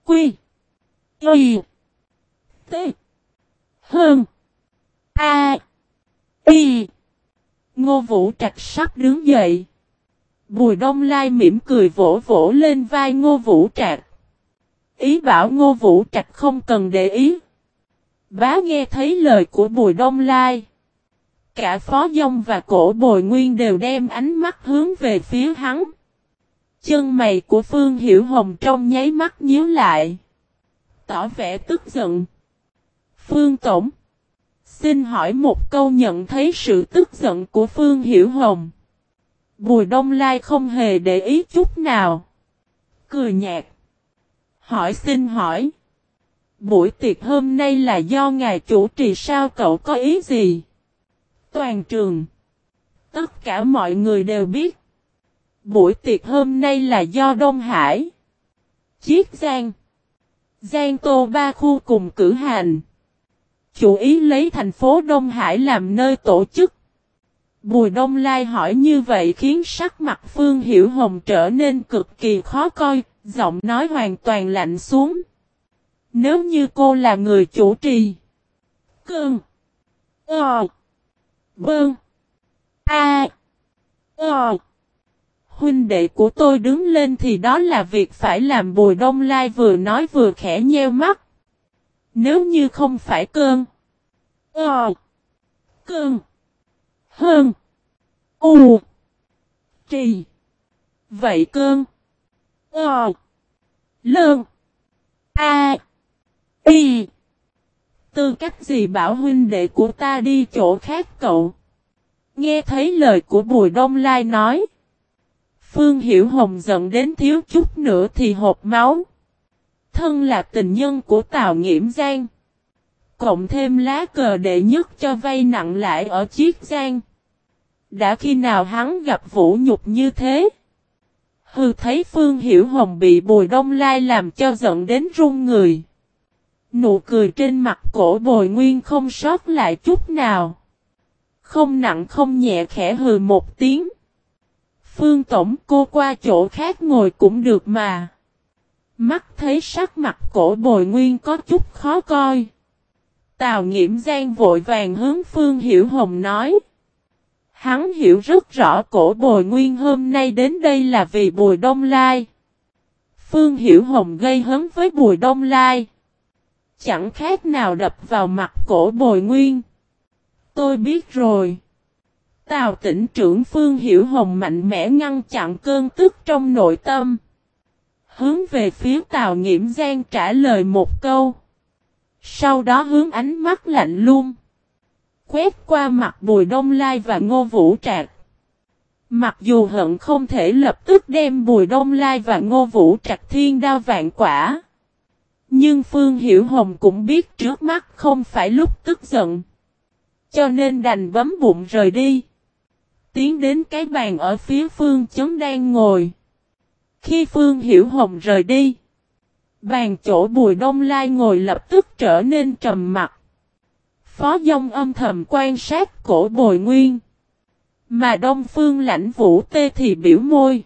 Quy. Y. T. Hơn. A. Y. Ngô Vũ Trạch sắp đứng dậy. Bùi Đông Lai mỉm cười vỗ vỗ lên vai Ngô Vũ Trạch. Ý bảo Ngô Vũ Trạch không cần để ý. Bá nghe thấy lời của Bùi Đông Lai. Cả Phó Dông và Cổ Bồi Nguyên đều đem ánh mắt hướng về phía hắn. Chân mày của Phương Hiểu Hồng trong nháy mắt nhíu lại. Tỏ vẻ tức giận. Phương Tổng. Xin hỏi một câu nhận thấy sự tức giận của Phương Hiểu Hồng. Bùi Đông Lai không hề để ý chút nào. Cười nhạt. Hỏi xin hỏi. Buổi tiệc hôm nay là do ngài chủ trì sao cậu có ý gì? Toàn trường. Tất cả mọi người đều biết. Buổi tiệc hôm nay là do Đông Hải. Chiết Giang. Giang Tô ba khu cùng cử hành. Chủ ý lấy thành phố Đông Hải làm nơi tổ chức. Bùi Đông Lai hỏi như vậy khiến sắc mặt Phương Hiểu Hồng trở nên cực kỳ khó coi, giọng nói hoàn toàn lạnh xuống. Nếu như cô là người chủ trì. Cơn. Ờ. Bơn. A. Ờ. Huynh đệ của tôi đứng lên thì đó là việc phải làm, Bùi Đông Lai vừa nói vừa khẽ nheo mắt. Nếu như không phải cơn. Ờ. Cơn. Hơn. U. Trì. Vậy cơn. Ờ. Lương. A. Y. Tư cách gì bảo huynh đệ của ta đi chỗ khác cậu? Nghe thấy lời của Bùi Đông Lai nói. Phương Hiểu Hồng giận đến thiếu chút nữa thì hộp máu. Thân là tình nhân của Tào Nghiễm Giang. Cộng thêm lá cờ đệ nhất cho vay nặng lại ở Chiết Giang. Đã khi nào hắn gặp vũ nhục như thế? Hư thấy Phương Hiểu Hồng bị Bùi Đông Lai làm cho giận đến run người. Nụ cười trên mặt cổ bồi nguyên không sót lại chút nào. Không nặng không nhẹ khẽ hừ một tiếng. Phương Tổng, cô qua chỗ khác ngồi cũng được mà. Mắt thấy sắc mặt cổ bồi nguyên có chút khó coi. Tào nghiễm giang vội vàng hướng Phương Hiểu Hồng nói. Hắn hiểu rất rõ cổ bồi nguyên hôm nay đến đây là vì bùi đông lai. Phương Hiểu Hồng gây hấn với bùi đông lai. Chẳng khác nào đập vào mặt cổ bồi nguyên. Tôi biết rồi. Tào tỉnh trưởng Phương Hiểu Hồng mạnh mẽ ngăn chặn cơn tức trong nội tâm. Hướng về phía Tào Nghiễm Giang trả lời một câu. Sau đó hướng ánh mắt lạnh luôn. Quét qua mặt Bùi Đông Lai và Ngô Vũ Trạc. Mặc dù hận không thể lập tức đem Bùi Đông Lai và Ngô Vũ Trạc thiên đao vạn quả. Nhưng Phương Hiểu Hồng cũng biết trước mắt không phải lúc tức giận. Cho nên đành bấm bụng rời đi. Tiến đến cái bàn ở phía Phương chấn đang ngồi. Khi Phương Hiểu Hồng rời đi. Bàn chỗ Bùi Đông Lai ngồi lập tức trở nên trầm mặt. Phó Dông âm thầm quan sát cổ Bồi Nguyên. Mà Đông Phương lãnh vũ tê thì biểu môi.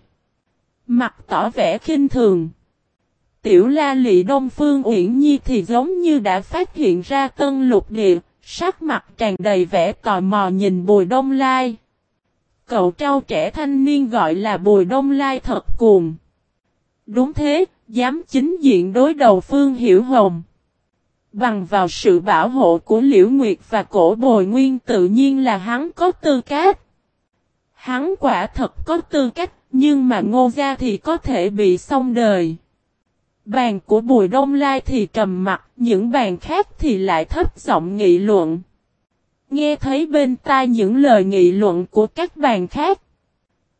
Mặt tỏ vẻ khinh thường. Tiểu la lị Đông Phương Uyển Nhi thì giống như đã phát hiện ra tân lục địa, sắc mặt tràn đầy vẻ tò mò nhìn Bùi Đông Lai. Cậu trao trẻ thanh niên gọi là Bùi Đông Lai thật cuồng. Đúng thế, dám chính diện đối đầu Phương Hiểu Hồng. Bằng vào sự bảo hộ của Liễu Nguyệt và cổ bồi nguyên tự nhiên là hắn có tư cách. Hắn quả thật có tư cách, nhưng mà ngô gia thì có thể bị xong đời. Bàn của Bùi Đông Lai thì trầm mặt, những bàn khác thì lại thấp giọng nghị luận. Nghe thấy bên tai những lời nghị luận của các bàn khác.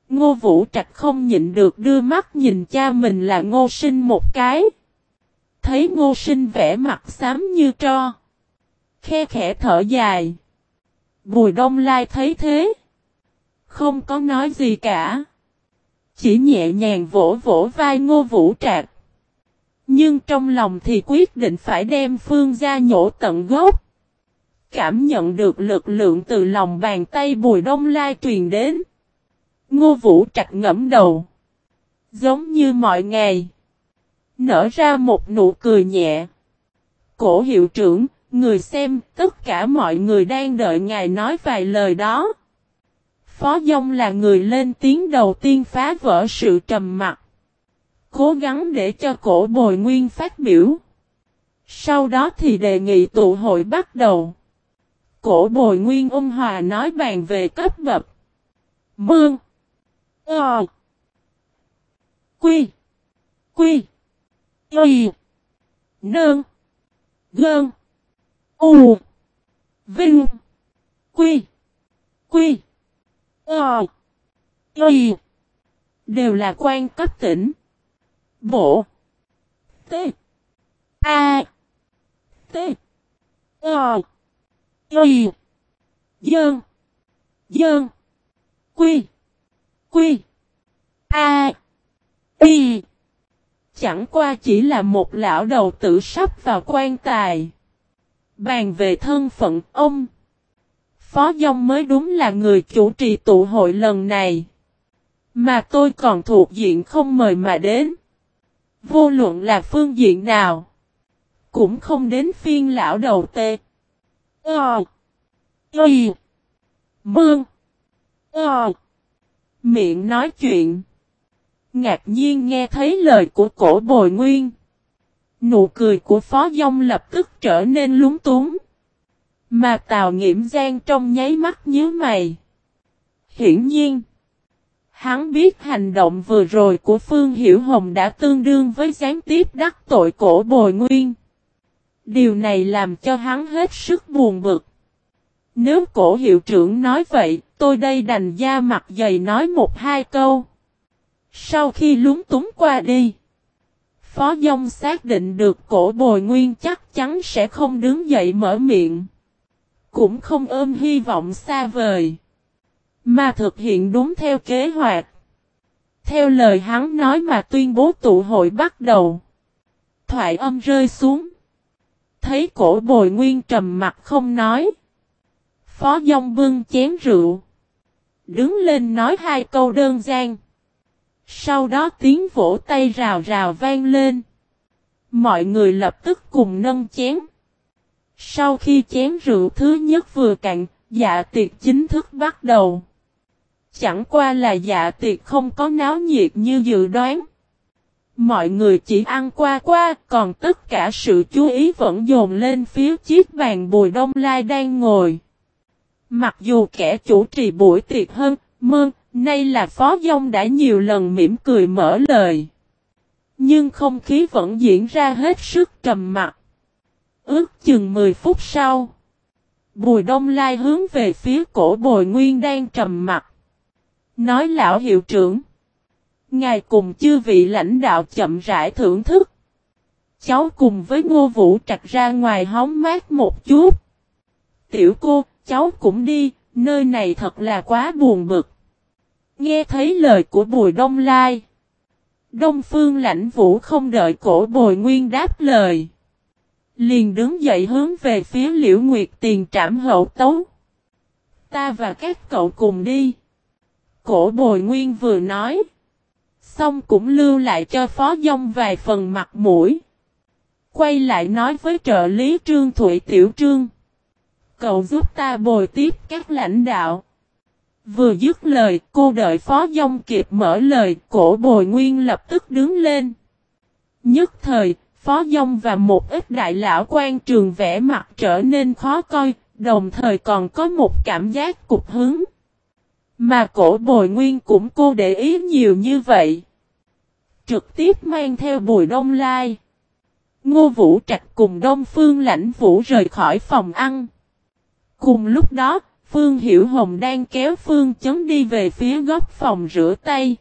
Ngô Vũ Trạch không nhịn được đưa mắt nhìn cha mình là Ngô Sinh một cái. Thấy Ngô Sinh vẽ mặt xám như tro. Khe khẽ thở dài. Bùi Đông Lai thấy thế. Không có nói gì cả. Chỉ nhẹ nhàng vỗ vỗ vai Ngô Vũ Trạch. Nhưng trong lòng thì quyết định phải đem Phương gia nhổ tận gốc. Cảm nhận được lực lượng từ lòng bàn tay Bùi Đông Lai truyền đến. Ngô Vũ Trạch ngẫm đầu. Giống như mọi ngày. Nở ra một nụ cười nhẹ. Cổ hiệu trưởng, người xem, tất cả mọi người đang đợi ngài nói vài lời đó. Phó Dông là người lên tiếng đầu tiên phá vỡ sự trầm mặc. Cố gắng để cho cổ bồi nguyên phát biểu. Sau đó thì đề nghị tụ hội bắt đầu. Cổ bồi nguyên ôn hòa nói bàn về cấp bậc. Mương. Ờ. Quy. Quy. Y. Nơn. Gơn. U. Vinh. Quy. Quy. Ờ. Y. Đều là quan cấp tỉnh. Bộ. T. A. T. Ờ. Y. Dơn. Dơn. Quy. Quy. A. Y. Chẳng qua chỉ là một lão đầu tử sắp vào quan tài. Bàn về thân phận, ông. Phó Dông mới đúng là người chủ trì tụ hội lần này. Mà tôi còn thuộc diện không mời mà đến. Vô luận là phương diện nào. Cũng không đến phiên lão đầu tê. Ờ. Y. Mương. Ờ. Miệng nói chuyện. Ngạc nhiên nghe thấy lời của cổ bồi nguyên. Nụ cười của Phó Dông lập tức trở nên lúng túng. Mà Tào Nghiễm Giang trong nháy mắt nhớ mày. Hiển nhiên. Hắn biết hành động vừa rồi của Phương Hiểu Hồng đã tương đương với gián tiếp đắc tội cổ bồi nguyên. Điều này làm cho hắn hết sức buồn bực. Nếu cổ hiệu trưởng nói vậy, tôi đây đành da mặt dày nói một hai câu. Sau khi lúng túng qua đi, Phó Dông xác định được cổ bồi nguyên chắc chắn sẽ không đứng dậy mở miệng. Cũng không ôm hy vọng xa vời. Mà thực hiện đúng theo kế hoạch. Theo lời hắn nói mà tuyên bố tụ hội bắt đầu. Thoại âm rơi xuống. thấy cổ bồi nguyên trầm mặt không nói. Phó dông bưng chén rượu. Đứng lên nói hai câu đơn giản. Sau đó tiếng vỗ tay rào rào vang lên. Mọi người lập tức cùng nâng chén. Sau khi chén rượu thứ nhất vừa cạn, dạ tiệc chính thức bắt đầu. Chẳng qua là dạ tiệc không có náo nhiệt như dự đoán. Mọi người chỉ ăn qua qua, còn tất cả sự chú ý vẫn dồn lên phía chiếc bàn bùi đông lai đang ngồi. Mặc dù kẻ chủ trì buổi tiệc hơn, mơn, nay là phó dông đã nhiều lần mỉm cười mở lời. Nhưng không khí vẫn diễn ra hết sức trầm mặc. Ước chừng 10 phút sau. Bùi đông lai hướng về phía cổ bồi nguyên đang trầm mặt. Nói lão hiệu trưởng. Ngài cùng chư vị lãnh đạo chậm rãi thưởng thức. Cháu cùng với ngô vũ trạch ra ngoài hóng mát một chút. Tiểu cô, cháu cũng đi, nơi này thật là quá buồn bực. Nghe thấy lời của Bùi Đông Lai. Đông Phương lãnh vũ không đợi cổ bồi nguyên đáp lời. Liền đứng dậy hướng về phía liễu nguyệt tiền trảm hậu tấu. Ta và các cậu cùng đi. Cổ bồi nguyên vừa nói. Xong cũng lưu lại cho phó dông vài phần mặt mũi. Quay lại nói với trợ lý trương Thụy Tiểu Trương. Cậu giúp ta bồi tiếp các lãnh đạo. Vừa dứt lời, cô đợi phó dông kịp mở lời, cổ bồi nguyên lập tức đứng lên. Nhất thời, phó dông và một ít đại lão quan trường vẽ mặt trở nên khó coi, đồng thời còn có một cảm giác cục hứng. Mà cổ bồi nguyên cũng cô để ý nhiều như vậy. Trực tiếp mang theo bùi đông lai. Ngô Vũ Trạch cùng Đông Phương Lãnh Vũ rời khỏi phòng ăn. Cùng lúc đó, Phương Hiểu Hồng đang kéo Phương Chấn đi về phía góc phòng rửa tay.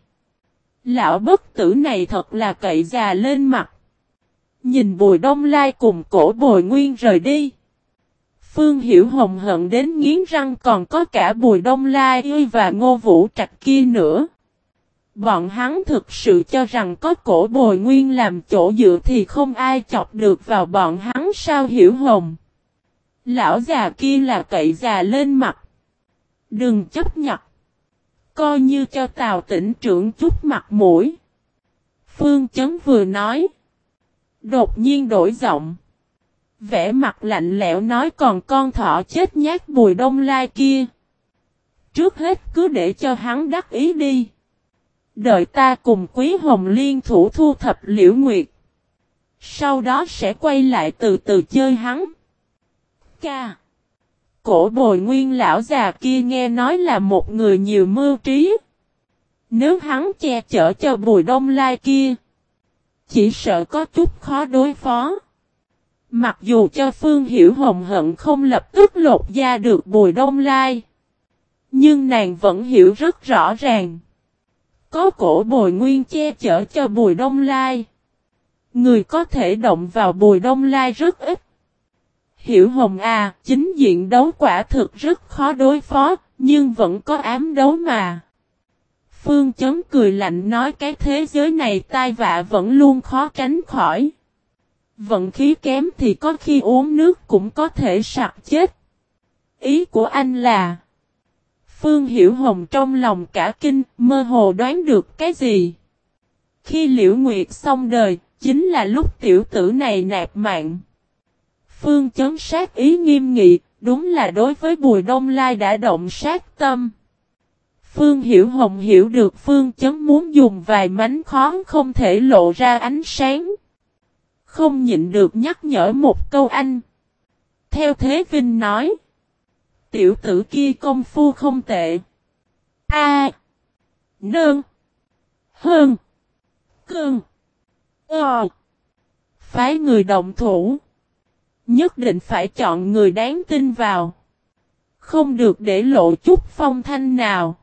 Lão bất tử này thật là cậy già lên mặt. Nhìn Bùi Đông Lai cùng cổ Bồi Nguyên rời đi. Phương Hiểu Hồng hận đến nghiến răng còn có cả Bùi Đông Lai ơi và Ngô Vũ Trạch kia nữa. Bọn hắn thực sự cho rằng có cổ Bồi Nguyên làm chỗ dựa thì không ai chọc được vào bọn hắn sao Hiểu Hồng. Lão già kia là cậy già lên mặt. Đừng chấp nhận. Coi như cho Tào tỉnh trưởng chút mặt mũi. Phương Chấn vừa nói. Đột nhiên đổi giọng. Vẽ mặt lạnh lẽo nói còn con thọ chết nhát bùi đông lai kia. Trước hết cứ để cho hắn đắc ý đi. Đợi ta cùng quý hồng liên thủ thu thập liễu nguyệt. Sau đó sẽ quay lại từ từ chơi hắn. Ca. Cổ bồi nguyên lão già kia nghe nói là một người nhiều mưu trí. Nếu hắn che chở cho bùi đông lai kia. Chỉ sợ có chút khó đối phó. Mặc dù cho Phương Hiểu Hồng hận không lập tức lột ra được bùi đông lai. Nhưng nàng vẫn hiểu rất rõ ràng. Có cổ bồi nguyên che chở cho bùi đông lai. Người có thể động vào bùi đông lai rất ít. Hiểu Hồng à, chính diện đấu quả thực rất khó đối phó, nhưng vẫn có ám đấu mà. Phương chấn cười lạnh nói cái thế giới này tai vạ vẫn luôn khó tránh khỏi. Vận khí kém thì có khi uống nước cũng có thể sặc chết. Ý của anh là Phương Hiểu Hồng trong lòng cả kinh, mơ hồ đoán được cái gì. Khi Liễu Nguyệt xong đời, chính là lúc tiểu tử này nạp mạng. Phương chấn sát ý nghiêm nghị, đúng là đối với Bùi Đông Lai đã động sát tâm. Phương Hiểu Hồng hiểu được Phương chấn muốn dùng vài mánh khó không thể lộ ra ánh sáng. Không nhịn được nhắc nhở một câu anh. Theo Thế Vinh nói. Tiểu tử kia công phu không tệ. A. Nương. Hơn. Cương. Ờ. Phái người động thủ. Nhất định phải chọn người đáng tin vào. Không được để lộ chút phong thanh nào.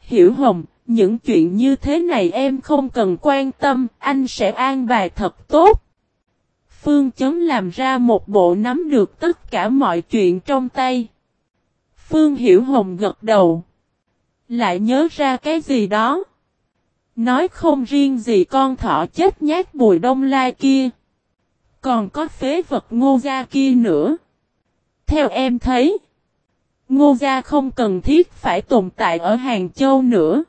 Hiểu Hồng, những chuyện như thế này em không cần quan tâm, anh sẽ an bài thật tốt. Phương Chấn làm ra một bộ nắm được tất cả mọi chuyện trong tay. Phương Hiểu Hồng gật đầu. Lại nhớ ra cái gì đó. Nói không riêng gì con thỏ chết nhát bùi đông lai kia. Còn có phế vật ngô gia kia nữa. Theo em thấy, ngô gia không cần thiết phải tồn tại ở Hàng Châu nữa.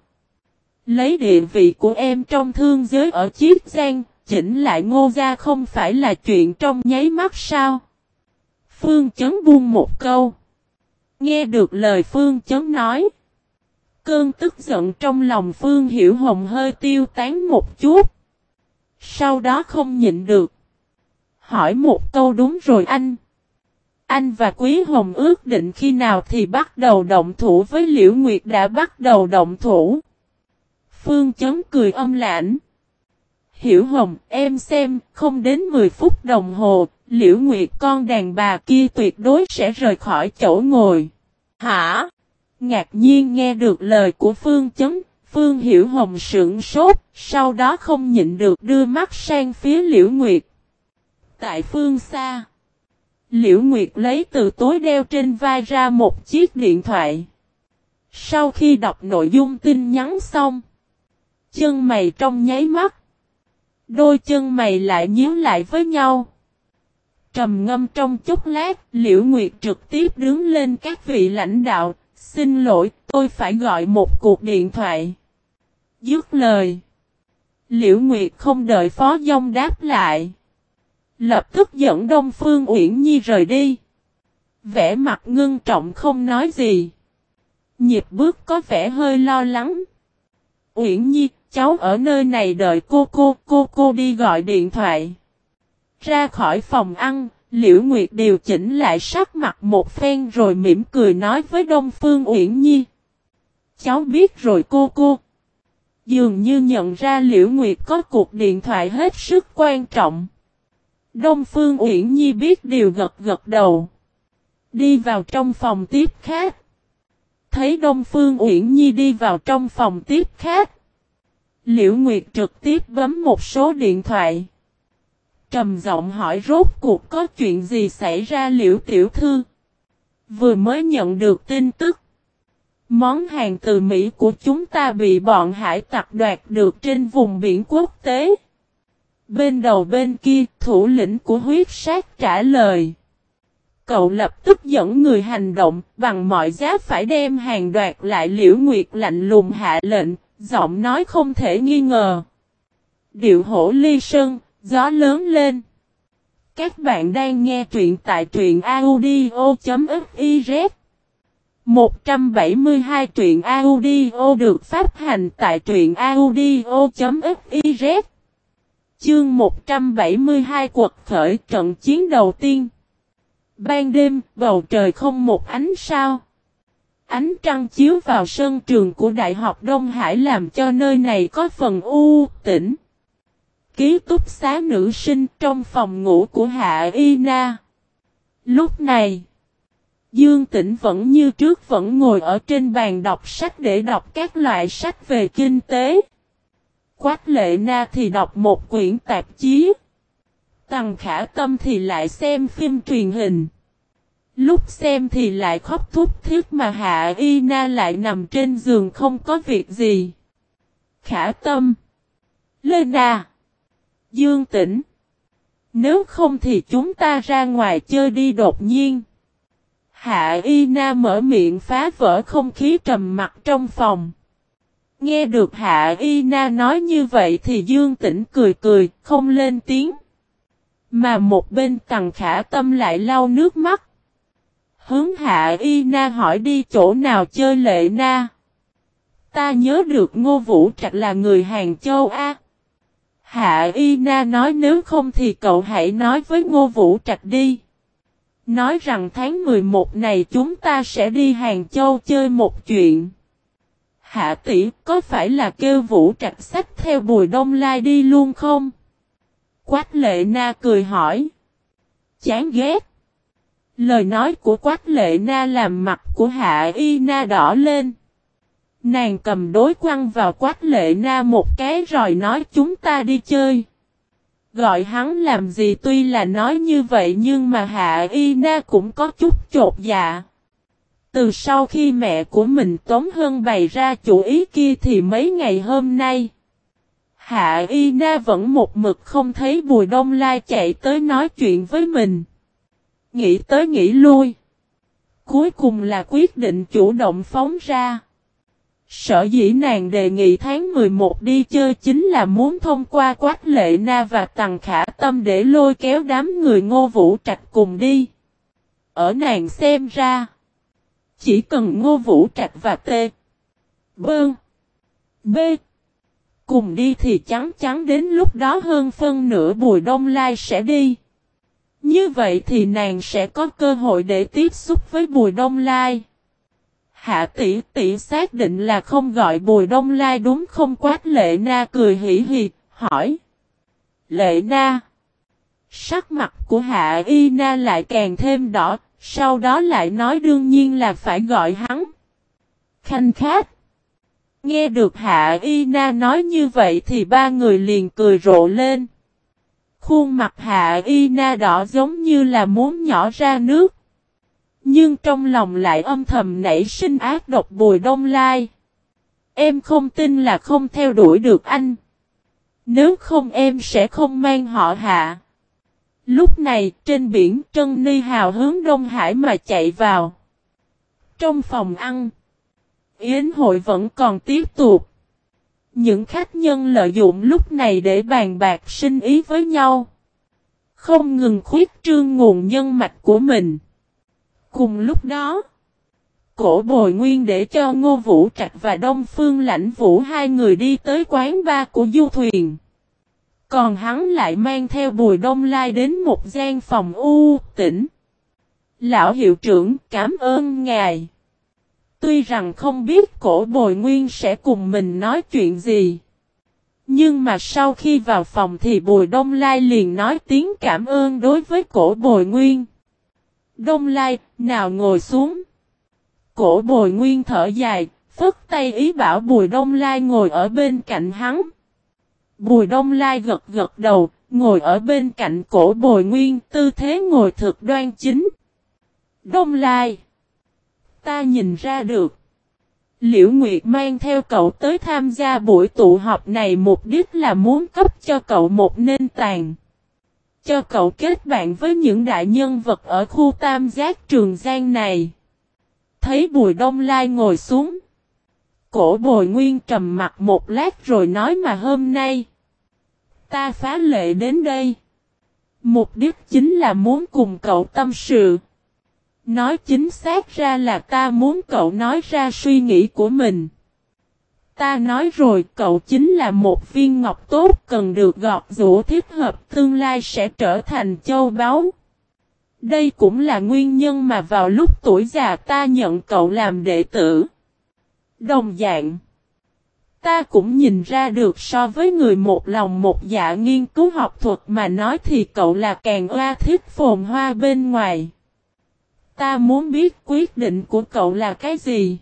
Lấy địa vị của em trong thương giới ở Chiết Giang, chỉnh lại ngô gia không phải là chuyện trong nháy mắt sao? Phương Chấn buông một câu. Nghe được lời Phương Chấn nói. Cơn tức giận trong lòng Phương Hiểu Hồng hơi tiêu tán một chút. Sau đó không nhịn được. Hỏi một câu đúng rồi anh. Anh và Quý Hồng ước định khi nào thì bắt đầu động thủ với Liễu Nguyệt đã bắt đầu động thủ. Phương chấn cười âm lãnh. Hiểu Hồng, em xem, không đến 10 phút đồng hồ, Liễu Nguyệt con đàn bà kia tuyệt đối sẽ rời khỏi chỗ ngồi. Hả? Ngạc nhiên nghe được lời của Phương chấn, Phương Hiểu Hồng sững sốt, sau đó không nhịn được đưa mắt sang phía Liễu Nguyệt. Tại phương xa, Liễu Nguyệt lấy từ tối đeo trên vai ra một chiếc điện thoại. Sau khi đọc nội dung tin nhắn xong, chân mày trong nháy mắt. Đôi chân mày lại nhíu lại với nhau. Trầm ngâm trong chút lát, Liễu Nguyệt trực tiếp đứng lên các vị lãnh đạo, xin lỗi, tôi phải gọi một cuộc điện thoại. Dứt lời. Liễu Nguyệt không đợi Phó Dông đáp lại. Lập tức dẫn Đông Phương Uyển Nhi rời đi. vẻ mặt ngưng trọng không nói gì. Nhịp bước có vẻ hơi lo lắng. Uyển Nhi, cháu ở nơi này đợi cô cô, cô cô đi gọi điện thoại. Ra khỏi phòng ăn, Liễu Nguyệt điều chỉnh lại sắc mặt một phen rồi mỉm cười nói với Đông Phương Uyển Nhi. Cháu biết rồi cô cô. Dường như nhận ra Liễu Nguyệt có cuộc điện thoại hết sức quan trọng. Đông Phương Uyển Nhi biết điều gật gật đầu. Đi vào trong phòng tiếp khác. Thấy Đông Phương Uyển Nhi đi vào trong phòng tiếp khác. Liễu Nguyệt trực tiếp bấm một số điện thoại. Trầm giọng hỏi rốt cuộc có chuyện gì xảy ra Liễu Tiểu Thư. Vừa mới nhận được tin tức. Món hàng từ Mỹ của chúng ta bị bọn hải tặc đoạt được trên vùng biển quốc tế. Bên đầu bên kia, thủ lĩnh của huyết sát trả lời. Cậu lập tức dẫn người hành động, bằng mọi giá phải đem hàng đoạt lại liễu nguyệt lạnh lùng hạ lệnh, giọng nói không thể nghi ngờ. Điệu hổ ly sơn, gió lớn lên. Các bạn đang nghe truyện tại truyện audio.fiz 172 truyện audio được phát hành tại truyện audio.fiz Chương 172 quật khởi trận chiến đầu tiên. Ban đêm, bầu trời không một ánh sao. Ánh trăng chiếu vào sân trường của Đại học Đông Hải làm cho nơi này có phần u tĩnh. Ký túc xá nữ sinh trong phòng ngủ của Hạ Y Na. Lúc này, Dương Tĩnh vẫn như trước vẫn ngồi ở trên bàn đọc sách để đọc các loại sách về kinh tế. Quách lệ na thì đọc một quyển tạp chí. Tằng khả tâm thì lại xem phim truyền hình. Lúc xem thì lại khóc thúc thiết mà Hạ Y Na lại nằm trên giường không có việc gì. Khả tâm. Lê Na. Dương tĩnh. Nếu không thì chúng ta ra ngoài chơi đi đột nhiên. Hạ Y Na mở miệng phá vỡ không khí trầm mặc trong phòng. Nghe được Hạ Y Na nói như vậy thì Dương Tĩnh cười cười, không lên tiếng. Mà một bên tầng khả tâm lại lau nước mắt. Hướng Hạ Y Na hỏi đi chỗ nào chơi lệ na. Ta nhớ được Ngô Vũ Trạch là người Hàng Châu A. Hạ Y Na nói nếu không thì cậu hãy nói với Ngô Vũ Trạch đi. Nói rằng tháng 11 này chúng ta sẽ đi Hàng Châu chơi một chuyện. Hạ tỷ, có phải là kêu vũ trạch sách theo bùi đông lai đi luôn không? Quách lệ na cười hỏi. Chán ghét. Lời nói của quách lệ na làm mặt của hạ y na đỏ lên. Nàng cầm đối quăng vào quách lệ na một cái rồi nói chúng ta đi chơi. Gọi hắn làm gì tuy là nói như vậy nhưng mà hạ y na cũng có chút chột dạ. Từ sau khi mẹ của mình Tống Hân bày ra chủ ý kia thì mấy ngày hôm nay, Hạ Y Na vẫn một mực không thấy Bùi Đông Lai chạy tới nói chuyện với mình. Nghĩ tới nghĩ lui. Cuối cùng là quyết định chủ động phóng ra. Sở dĩ nàng đề nghị tháng 11 đi chơi chính là muốn thông qua Quách Lệ Na và Tằng Khả Tâm để lôi kéo đám người ngô vũ trạch cùng đi. Ở nàng xem ra, chỉ cần ngô vũ trạch và tê, bơn, b, cùng đi thì chắn chắn đến lúc đó hơn phân nửa bùi đông lai sẽ đi. Như vậy thì nàng sẽ có cơ hội để tiếp xúc với bùi đông lai. Hạ tỷ tỷ xác định là không gọi bùi đông lai đúng không quát lệ na cười hỉ hì, hỏi. Lệ na. Sắc mặt của hạ y na lại càng thêm đỏ, sau đó lại nói đương nhiên là phải gọi hắn. Khanh khát. Nghe được hạ y na nói như vậy thì ba người liền cười rộ lên. Khuôn mặt hạ y na đỏ giống như là muốn nhỏ ra nước. Nhưng trong lòng lại âm thầm nảy sinh ác độc bùi đông lai. Em không tin là không theo đuổi được anh. Nếu không em sẽ không mang họ hạ. Lúc này trên biển Trân Ni Hào hướng Đông Hải mà chạy vào. Trong phòng ăn. Yến hội vẫn còn tiếp tục. Những khách nhân lợi dụng lúc này để bàn bạc sinh ý với nhau. Không ngừng khuyết trương nguồn nhân mạch của mình. Cùng lúc đó, cổ bồi nguyên để cho Ngô Vũ Trạch và Đông Phương Lãnh Vũ hai người đi tới quán ba của du thuyền. Còn hắn lại mang theo Bùi Đông Lai đến một gian phòng u tỉnh. Lão hiệu trưởng cảm ơn ngài. Tuy rằng không biết cổ bồi nguyên sẽ cùng mình nói chuyện gì. Nhưng mà sau khi vào phòng thì Bùi Đông Lai liền nói tiếng cảm ơn đối với cổ bồi nguyên. Đông Lai, nào ngồi xuống. Cổ bồi nguyên thở dài, phất tay ý bảo Bùi Đông Lai ngồi ở bên cạnh hắn. Bùi Đông Lai gật gật đầu, ngồi ở bên cạnh cổ bồi nguyên, tư thế ngồi thực đoan chính. Đông Lai Ta nhìn ra được. Liễu Nguyệt mang theo cậu tới tham gia buổi tụ họp này mục đích là muốn cấp cho cậu một nền tảng cho cậu kết bạn với những đại nhân vật ở khu tam giác trường giang này. Thấy Bùi Đông Lai ngồi xuống. Cổ bồi nguyên trầm mặt một lát rồi nói mà hôm nay. Ta phá lệ đến đây. Mục đích chính là muốn cùng cậu tâm sự. Nói chính xác ra là ta muốn cậu nói ra suy nghĩ của mình. Ta nói rồi, cậu chính là một viên ngọc tốt, cần được gọt rũ thích hợp, tương lai sẽ trở thành châu báu. Đây cũng là nguyên nhân mà vào lúc tuổi già ta nhận cậu làm đệ tử. Đồng dạng. Ta cũng nhìn ra được so với người một lòng một dạ nghiên cứu học thuật mà nói thì cậu là càng oa thiết phồn hoa bên ngoài. Ta muốn biết quyết định của cậu là cái gì?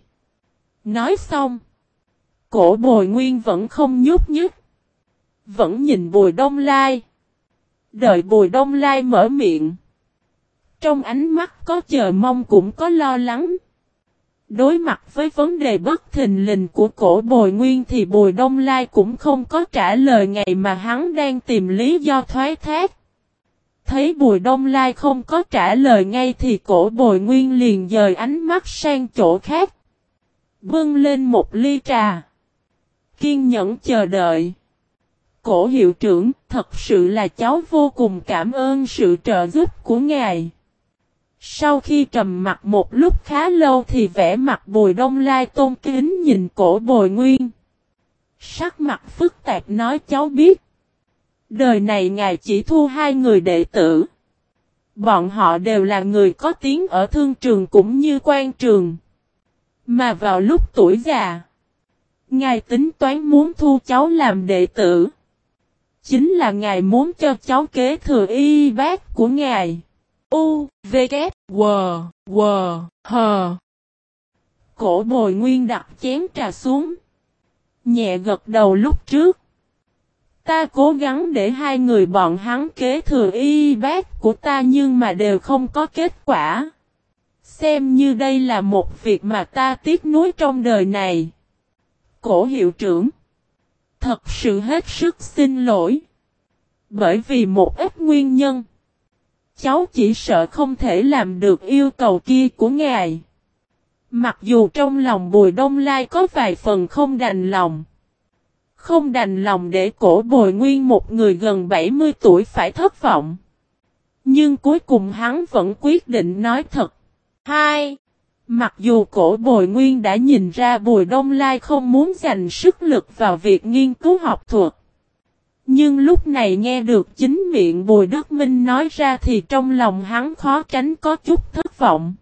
Nói xong. Cổ bồi nguyên vẫn không nhúc nhích. Vẫn nhìn bùi đông lai. Đợi bùi đông lai mở miệng. Trong ánh mắt có chờ mong cũng có lo lắng. Đối mặt với vấn đề bất thình lình của cổ bồi nguyên thì bồi đông lai cũng không có trả lời ngày mà hắn đang tìm lý do thoái thác. Thấy bùi đông lai không có trả lời ngay thì cổ bồi nguyên liền dời ánh mắt sang chỗ khác. Bưng lên một ly trà kiên nhẫn chờ đợi. Cổ hiệu trưởng, thật sự là cháu vô cùng cảm ơn sự trợ giúp của ngài. Sau khi trầm mặt một lúc khá lâu thì vẽ mặt bồi đông lai tôn kính nhìn cổ bồi nguyên. Sắc mặt phức tạp nói, cháu biết. Đời này ngài chỉ thu hai người đệ tử. Bọn họ đều là người có tiếng ở thương trường cũng như quan trường. Mà vào lúc tuổi già. Ngài tính toán muốn thu cháu làm đệ tử. Chính là ngài muốn cho cháu kế thừa y bác của ngài. U, V, K, W, W, H. Cổ bồi nguyên đặt chén trà xuống. Nhẹ gật đầu lúc trước. Ta cố gắng để hai người bọn hắn kế thừa y bác của ta nhưng mà đều không có kết quả. Xem như đây là một việc mà ta tiếc nuối trong đời này cổ hiệu trưởng. Thật sự hết sức xin lỗi. Bởi vì một ít nguyên nhân. Cháu chỉ sợ không thể làm được yêu cầu kia của ngài. Mặc dù trong lòng Bùi Đông Lai có vài phần không đành lòng. Không đành lòng để cổ bồi nguyên một người gần 70 tuổi phải thất vọng. Nhưng cuối cùng hắn vẫn quyết định nói thật. Hai. Mặc dù cổ bồi nguyên đã nhìn ra Bùi Đông Lai không muốn dành sức lực vào việc nghiên cứu học thuật. Nhưng lúc này nghe được chính miệng Bùi Đức Minh nói ra thì trong lòng hắn khó tránh có chút thất vọng.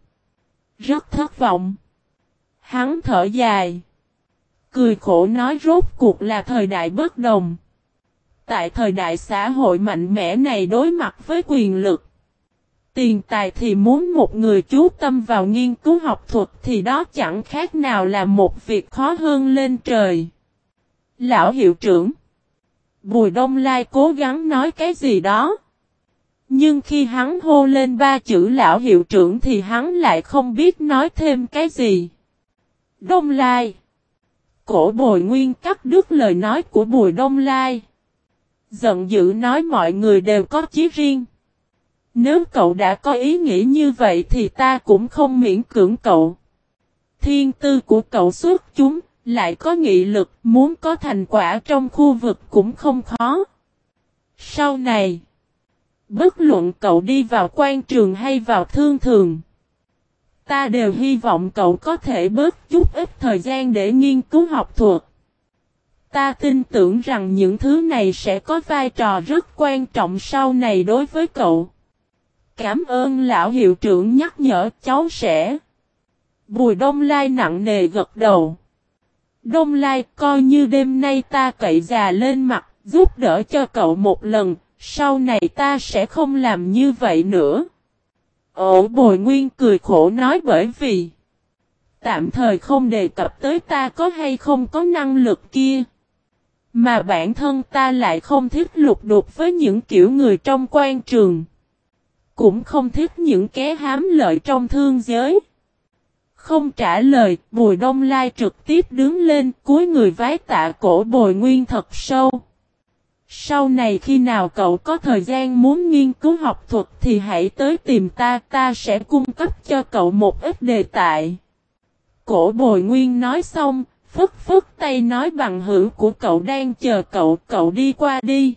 Rất thất vọng. Hắn thở dài. Cười khổ nói rốt cuộc là thời đại bất đồng. Tại thời đại xã hội mạnh mẽ này đối mặt với quyền lực. Tiền tài thì muốn một người chú tâm vào nghiên cứu học thuật thì đó chẳng khác nào là một việc khó hơn lên trời. Lão hiệu trưởng Bùi Đông Lai cố gắng nói cái gì đó. Nhưng khi hắn hô lên ba chữ lão hiệu trưởng thì hắn lại không biết nói thêm cái gì. Đông Lai Cổ bồi nguyên cắt đứt lời nói của Bùi Đông Lai. Giận dữ nói mọi người đều có chí riêng. Nếu cậu đã có ý nghĩ như vậy thì ta cũng không miễn cưỡng cậu. Thiên tư của cậu xuất chúng, lại có nghị lực, muốn có thành quả trong khu vực cũng không khó. Sau này, bất luận cậu đi vào quan trường hay vào thương thường, ta đều hy vọng cậu có thể bớt chút ít thời gian để nghiên cứu học thuật. Ta tin tưởng rằng những thứ này sẽ có vai trò rất quan trọng sau này đối với cậu. Cảm ơn lão hiệu trưởng nhắc nhở cháu sẽ. Bùi Đông Lai nặng nề gật đầu. Đông Lai coi như đêm nay ta cậy già lên mặt, giúp đỡ cho cậu một lần, sau này ta sẽ không làm như vậy nữa. Ổ bồi nguyên cười khổ nói bởi vì Tạm thời không đề cập tới ta có hay không có năng lực kia. Mà bản thân ta lại không thích lục đục với những kiểu người trong quan trường. Cũng không thích những ké hám lợi trong thương giới. Không trả lời, Bùi Đông Lai trực tiếp đứng lên cuối người vái tạ cổ bồi nguyên thật sâu sau này khi nào cậu có thời gian muốn nghiên cứu học thuật thì hãy tới tìm ta, ta sẽ cung cấp cho cậu một ít đề tài. Cổ bồi nguyên nói xong, phức phức tay nói bằng hữu của cậu đang chờ cậu, cậu đi qua đi.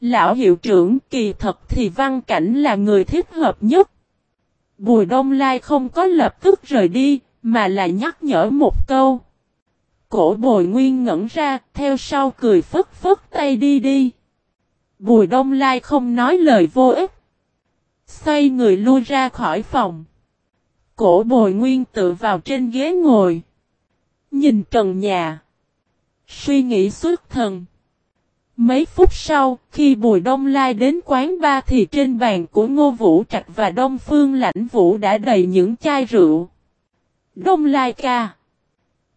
Lão hiệu trưởng kỳ thật thì văn cảnh là người thích hợp nhất. Bùi Đông Lai không có lập tức rời đi, mà là nhắc nhở một câu. Cổ bồi nguyên ngẩn ra, theo sau cười phất phất tay đi đi. Bùi đông lai không nói lời vô ích. Xoay người lui ra khỏi phòng. Cổ bồi nguyên tự vào trên ghế ngồi. Nhìn trần nhà. Suy nghĩ suốt thần. Mấy phút sau, khi Bùi Đông Lai đến quán ba thì trên bàn của Ngô Vũ Trạch và Đông Phương Lãnh Vũ đã đầy những chai rượu. Đông Lai ca.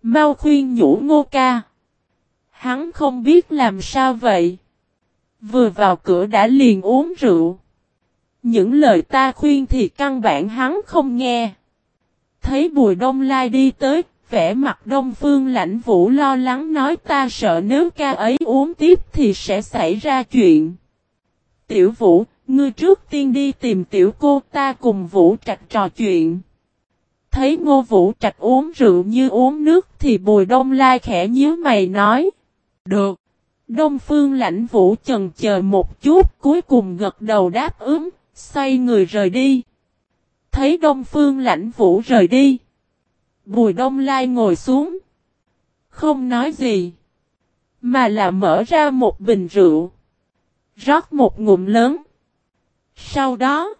Mau khuyên nhủ ngô ca. Hắn không biết làm sao vậy. Vừa vào cửa đã liền uống rượu. Những lời ta khuyên thì căn bản hắn không nghe. Thấy bùi đông lai đi tới, vẻ mặt đông phương lãnh vũ lo lắng nói ta sợ nếu ca ấy uống tiếp thì sẽ xảy ra chuyện. Tiểu vũ, ngươi trước tiên đi tìm tiểu cô ta cùng vũ trạch trò chuyện. Thấy ngô vũ trạch uống rượu như uống nước thì bùi đông lai khẽ nhíu mày nói. Được. Đông phương lãnh vũ chần chờ một chút cuối cùng gật đầu đáp ứng, xoay người rời đi. Thấy đông phương lãnh vũ rời đi. Bùi đông lai ngồi xuống. Không nói gì. Mà là mở ra một bình rượu. rót một ngụm lớn. Sau đó.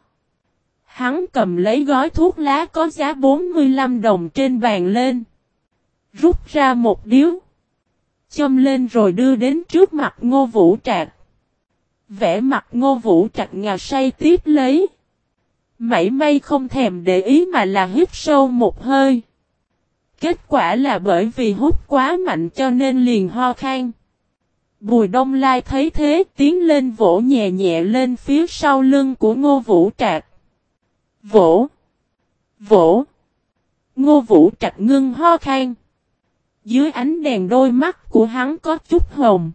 Hắn cầm lấy gói thuốc lá có giá 45 đồng trên bàn lên. Rút ra một điếu. Châm lên rồi đưa đến trước mặt ngô vũ trạc. Vẽ mặt ngô vũ Trạc ngà say tiếp lấy. Mảy may không thèm để ý mà là hít sâu một hơi. Kết quả là bởi vì hút quá mạnh cho nên liền ho khan. Bùi đông lai thấy thế, tiến lên vỗ nhẹ nhẹ lên phía sau lưng của ngô vũ trạc. Vỗ. Vỗ. Ngô Vũ Trạch ngưng ho khan. Dưới ánh đèn đôi mắt của hắn có chút hồng.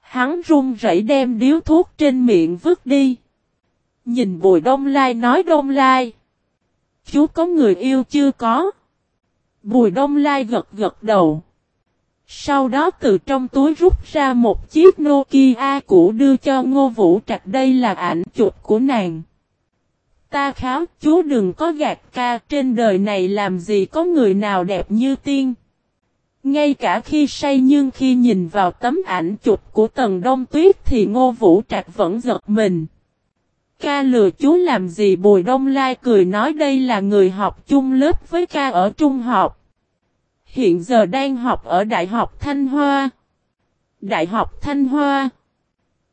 Hắn run rẩy đem điếu thuốc trên miệng vứt đi. Nhìn bùi đông lai nói, đông lai. Chú có người yêu chưa có? Bùi đông lai gật gật đầu. Sau đó từ trong túi rút ra một chiếc Nokia cũ đưa cho Ngô Vũ Trạch, đây là ảnh chụp của nàng. Ta kháo, chú đừng có gạt ca, trên đời này làm gì có người nào đẹp như tiên. Ngay cả khi say nhưng khi nhìn vào tấm ảnh chụp của Tần Đông Tuyết thì Ngô Vũ Trạch vẫn giật mình. Ca lừa chú làm gì Bùi Đông Lai cười nói đây là người học chung lớp với ca ở trung học. Hiện giờ đang học ở Đại học Thanh Hoa. Đại học Thanh Hoa.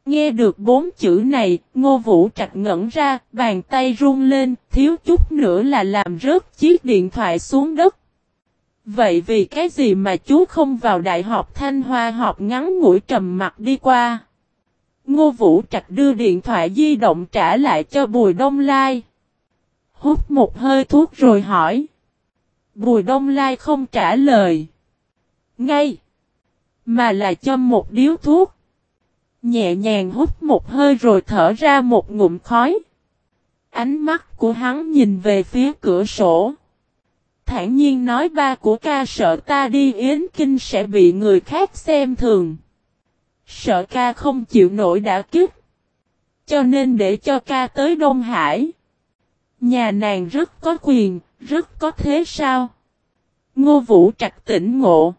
Nghe được bốn chữ này, Ngô Vũ Trạch ngẩn ra, bàn tay run lên, thiếu chút nữa là làm rớt chiếc điện thoại xuống đất. Vậy vì cái gì mà chú không vào Đại học Thanh Hoa học ngắn ngủi trầm mặt đi qua? Ngô Vũ Trạch đưa điện thoại di động trả lại cho Bùi Đông Lai. Hút một hơi thuốc rồi hỏi. Bùi Đông Lai không trả lời. Ngay. Mà là cho một điếu thuốc. Nhẹ nhàng hút một hơi rồi thở ra một ngụm khói. Ánh mắt của hắn nhìn về phía cửa sổ. Thản nhiên nói ba của ca sợ ta đi yến kinh sẽ bị người khác xem thường. Sợ ca không chịu nổi đã kích. Cho nên để cho ca tới Đông Hải. Nhà nàng rất có quyền, rất có thế sao? Ngô Vũ Trạch tỉnh ngộ.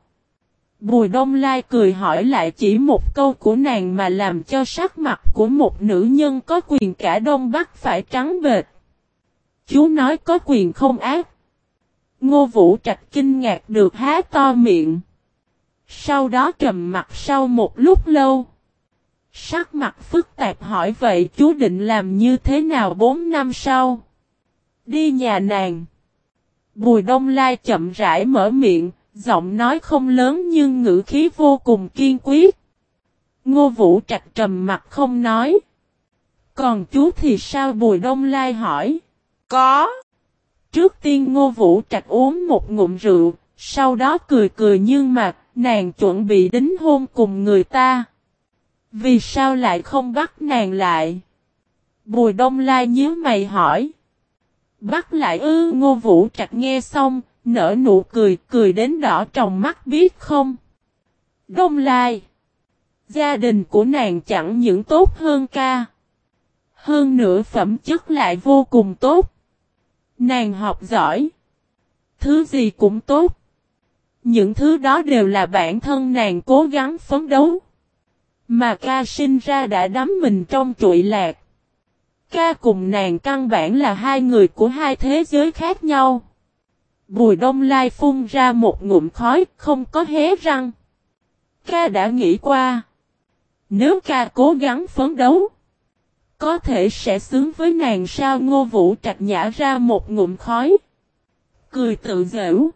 Bùi Đông Lai cười hỏi lại chỉ một câu của nàng mà làm cho sắc mặt của một nữ nhân có quyền cả Đông Bắc phải trắng bệt. Chú nói có quyền không ác. Ngô Vũ Trạch kinh ngạc được há to miệng. Sau đó trầm mặt sau một lúc lâu. Sắc mặt phức tạp hỏi vậy chú định làm như thế nào bốn năm sau? Đi nhà nàng. Bùi đông lai chậm rãi mở miệng, giọng nói không lớn nhưng ngữ khí vô cùng kiên quyết. Ngô Vũ Trạch trầm mặt không nói. Còn chú thì sao Bùi Đông Lai hỏi? Có. Trước tiên Ngô Vũ Trạch uống một ngụm rượu, sau đó cười cười nhưng mà nàng chuẩn bị đính hôn cùng người ta. Vì sao lại không bắt nàng lại? Bùi Đông Lai nhíu mày hỏi. Bắt lại ư ngô vũ trạch nghe xong, nở nụ cười, cười đến đỏ trong mắt biết không? Đông Lai. Gia đình của nàng chẳng những tốt hơn ca. Hơn nữa phẩm chất lại vô cùng tốt. Nàng học giỏi. Thứ gì cũng tốt. Những thứ đó đều là bản thân nàng cố gắng phấn đấu. Mà ca sinh ra đã đắm mình trong trụi lạc. Ca cùng nàng căn bản là hai người của hai thế giới khác nhau. Bùi đông lai phun ra một ngụm khói không có hé răng. Ca đã nghĩ qua. Nếu ca cố gắng phấn đấu. Có thể sẽ xứng với nàng sao ngô vũ trạch nhả ra một ngụm khói. Cười tự dễu.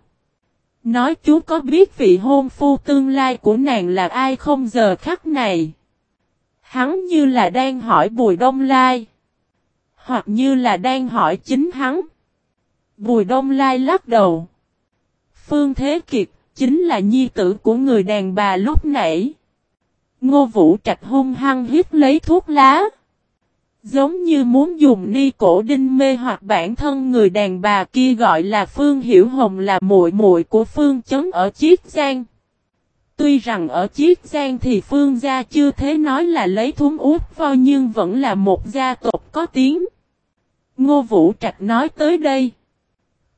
Nói chú có biết vị hôn phu tương lai của nàng là ai không giờ khắc này. Hắn như là đang hỏi Bùi Đông Lai. Hoặc như là đang hỏi chính hắn. Bùi Đông Lai lắc đầu. Phương Thế Kiệt chính là nhi tử của người đàn bà lúc nãy. Ngô Vũ Trạch hung hăng hít lấy thuốc lá. Giống như muốn dùng ni cổ đinh mê hoặc bản thân người đàn bà kia gọi là Phương Hiểu Hồng là muội muội của Phương Chấn ở Chiết Giang. Tuy rằng ở Chiết Giang thì Phương gia chưa thế nói là lấy thúng út voi nhưng vẫn là một gia tộc có tiếng. Ngô Vũ Trạch nói tới đây.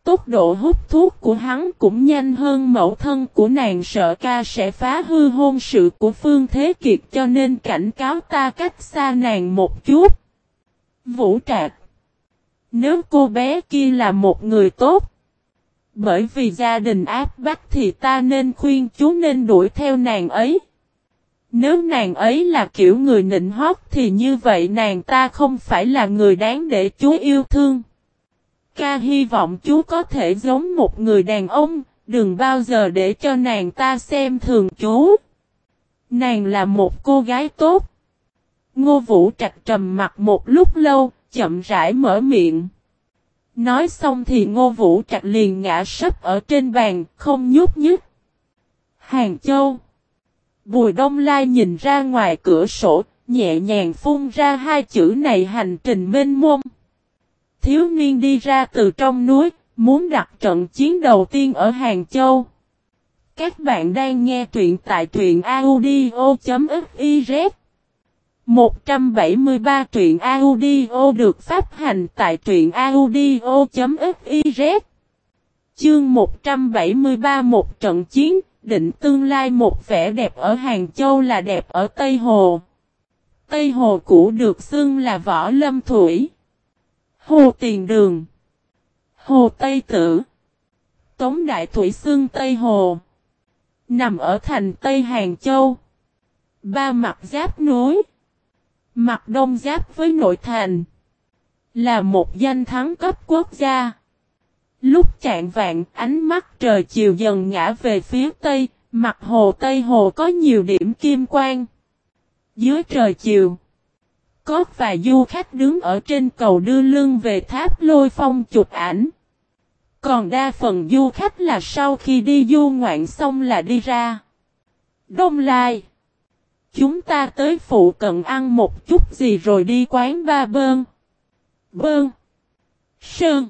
Tốc độ hút thuốc của hắn cũng nhanh hơn mẫu thân của nàng sợ ca sẽ phá hư hôn sự của Phương Thế Kiệt cho nên cảnh cáo ta cách xa nàng một chút. Vũ Trạc, Nếu cô bé kia là một người tốt Bởi vì gia đình áp bách thì ta nên khuyên chú nên đuổi theo nàng ấy. Nếu nàng ấy là kiểu người nịnh hót thì như vậy nàng ta không phải là người đáng để chú yêu thương. Ca hy vọng chú có thể giống một người đàn ông Đừng bao giờ để cho nàng ta xem thường chú. Nàng là một cô gái tốt Ngô Vũ Trạch trầm mặt một lúc lâu, chậm rãi mở miệng. Nói xong thì Ngô Vũ Trạch liền ngã sấp ở trên bàn, không nhúc nhích. Hàng Châu. Bùi Đông Lai nhìn ra ngoài cửa sổ, nhẹ nhàng phun ra hai chữ này hành trình mênh mông. Thiếu niên đi ra từ trong núi, muốn đặt trận chiến đầu tiên ở Hàng Châu. Các bạn đang nghe truyện tại truyện audio.fif 173 truyện audio được phát hành tại truyện audio.fiz Chương 173 một trận chiến, định tương lai một vẻ đẹp ở Hàng Châu là đẹp ở Tây Hồ. Tây Hồ cũ được xưng là Võ Lâm Thủy. Hồ Tiền Đường. Hồ Tây Tử. Tống Đại Thủy xưng Tây Hồ. Nằm ở thành Tây Hàng Châu. Ba mặt giáp núi. Mặt đông giáp với nội thành. Là một danh thắng cấp quốc gia. Lúc chạng vạn ánh mắt trời chiều dần ngã về phía tây, mặt hồ Tây Hồ có nhiều điểm kim quang. Dưới trời chiều, có vài du khách đứng ở trên cầu đưa lưng về tháp lôi phong chụp ảnh. Còn đa phần du khách là sau khi đi du ngoạn xong là đi ra. Đông Lai. Chúng ta tới phụ cận ăn một chút gì rồi đi quán ba bơn. Bơn. Sơn.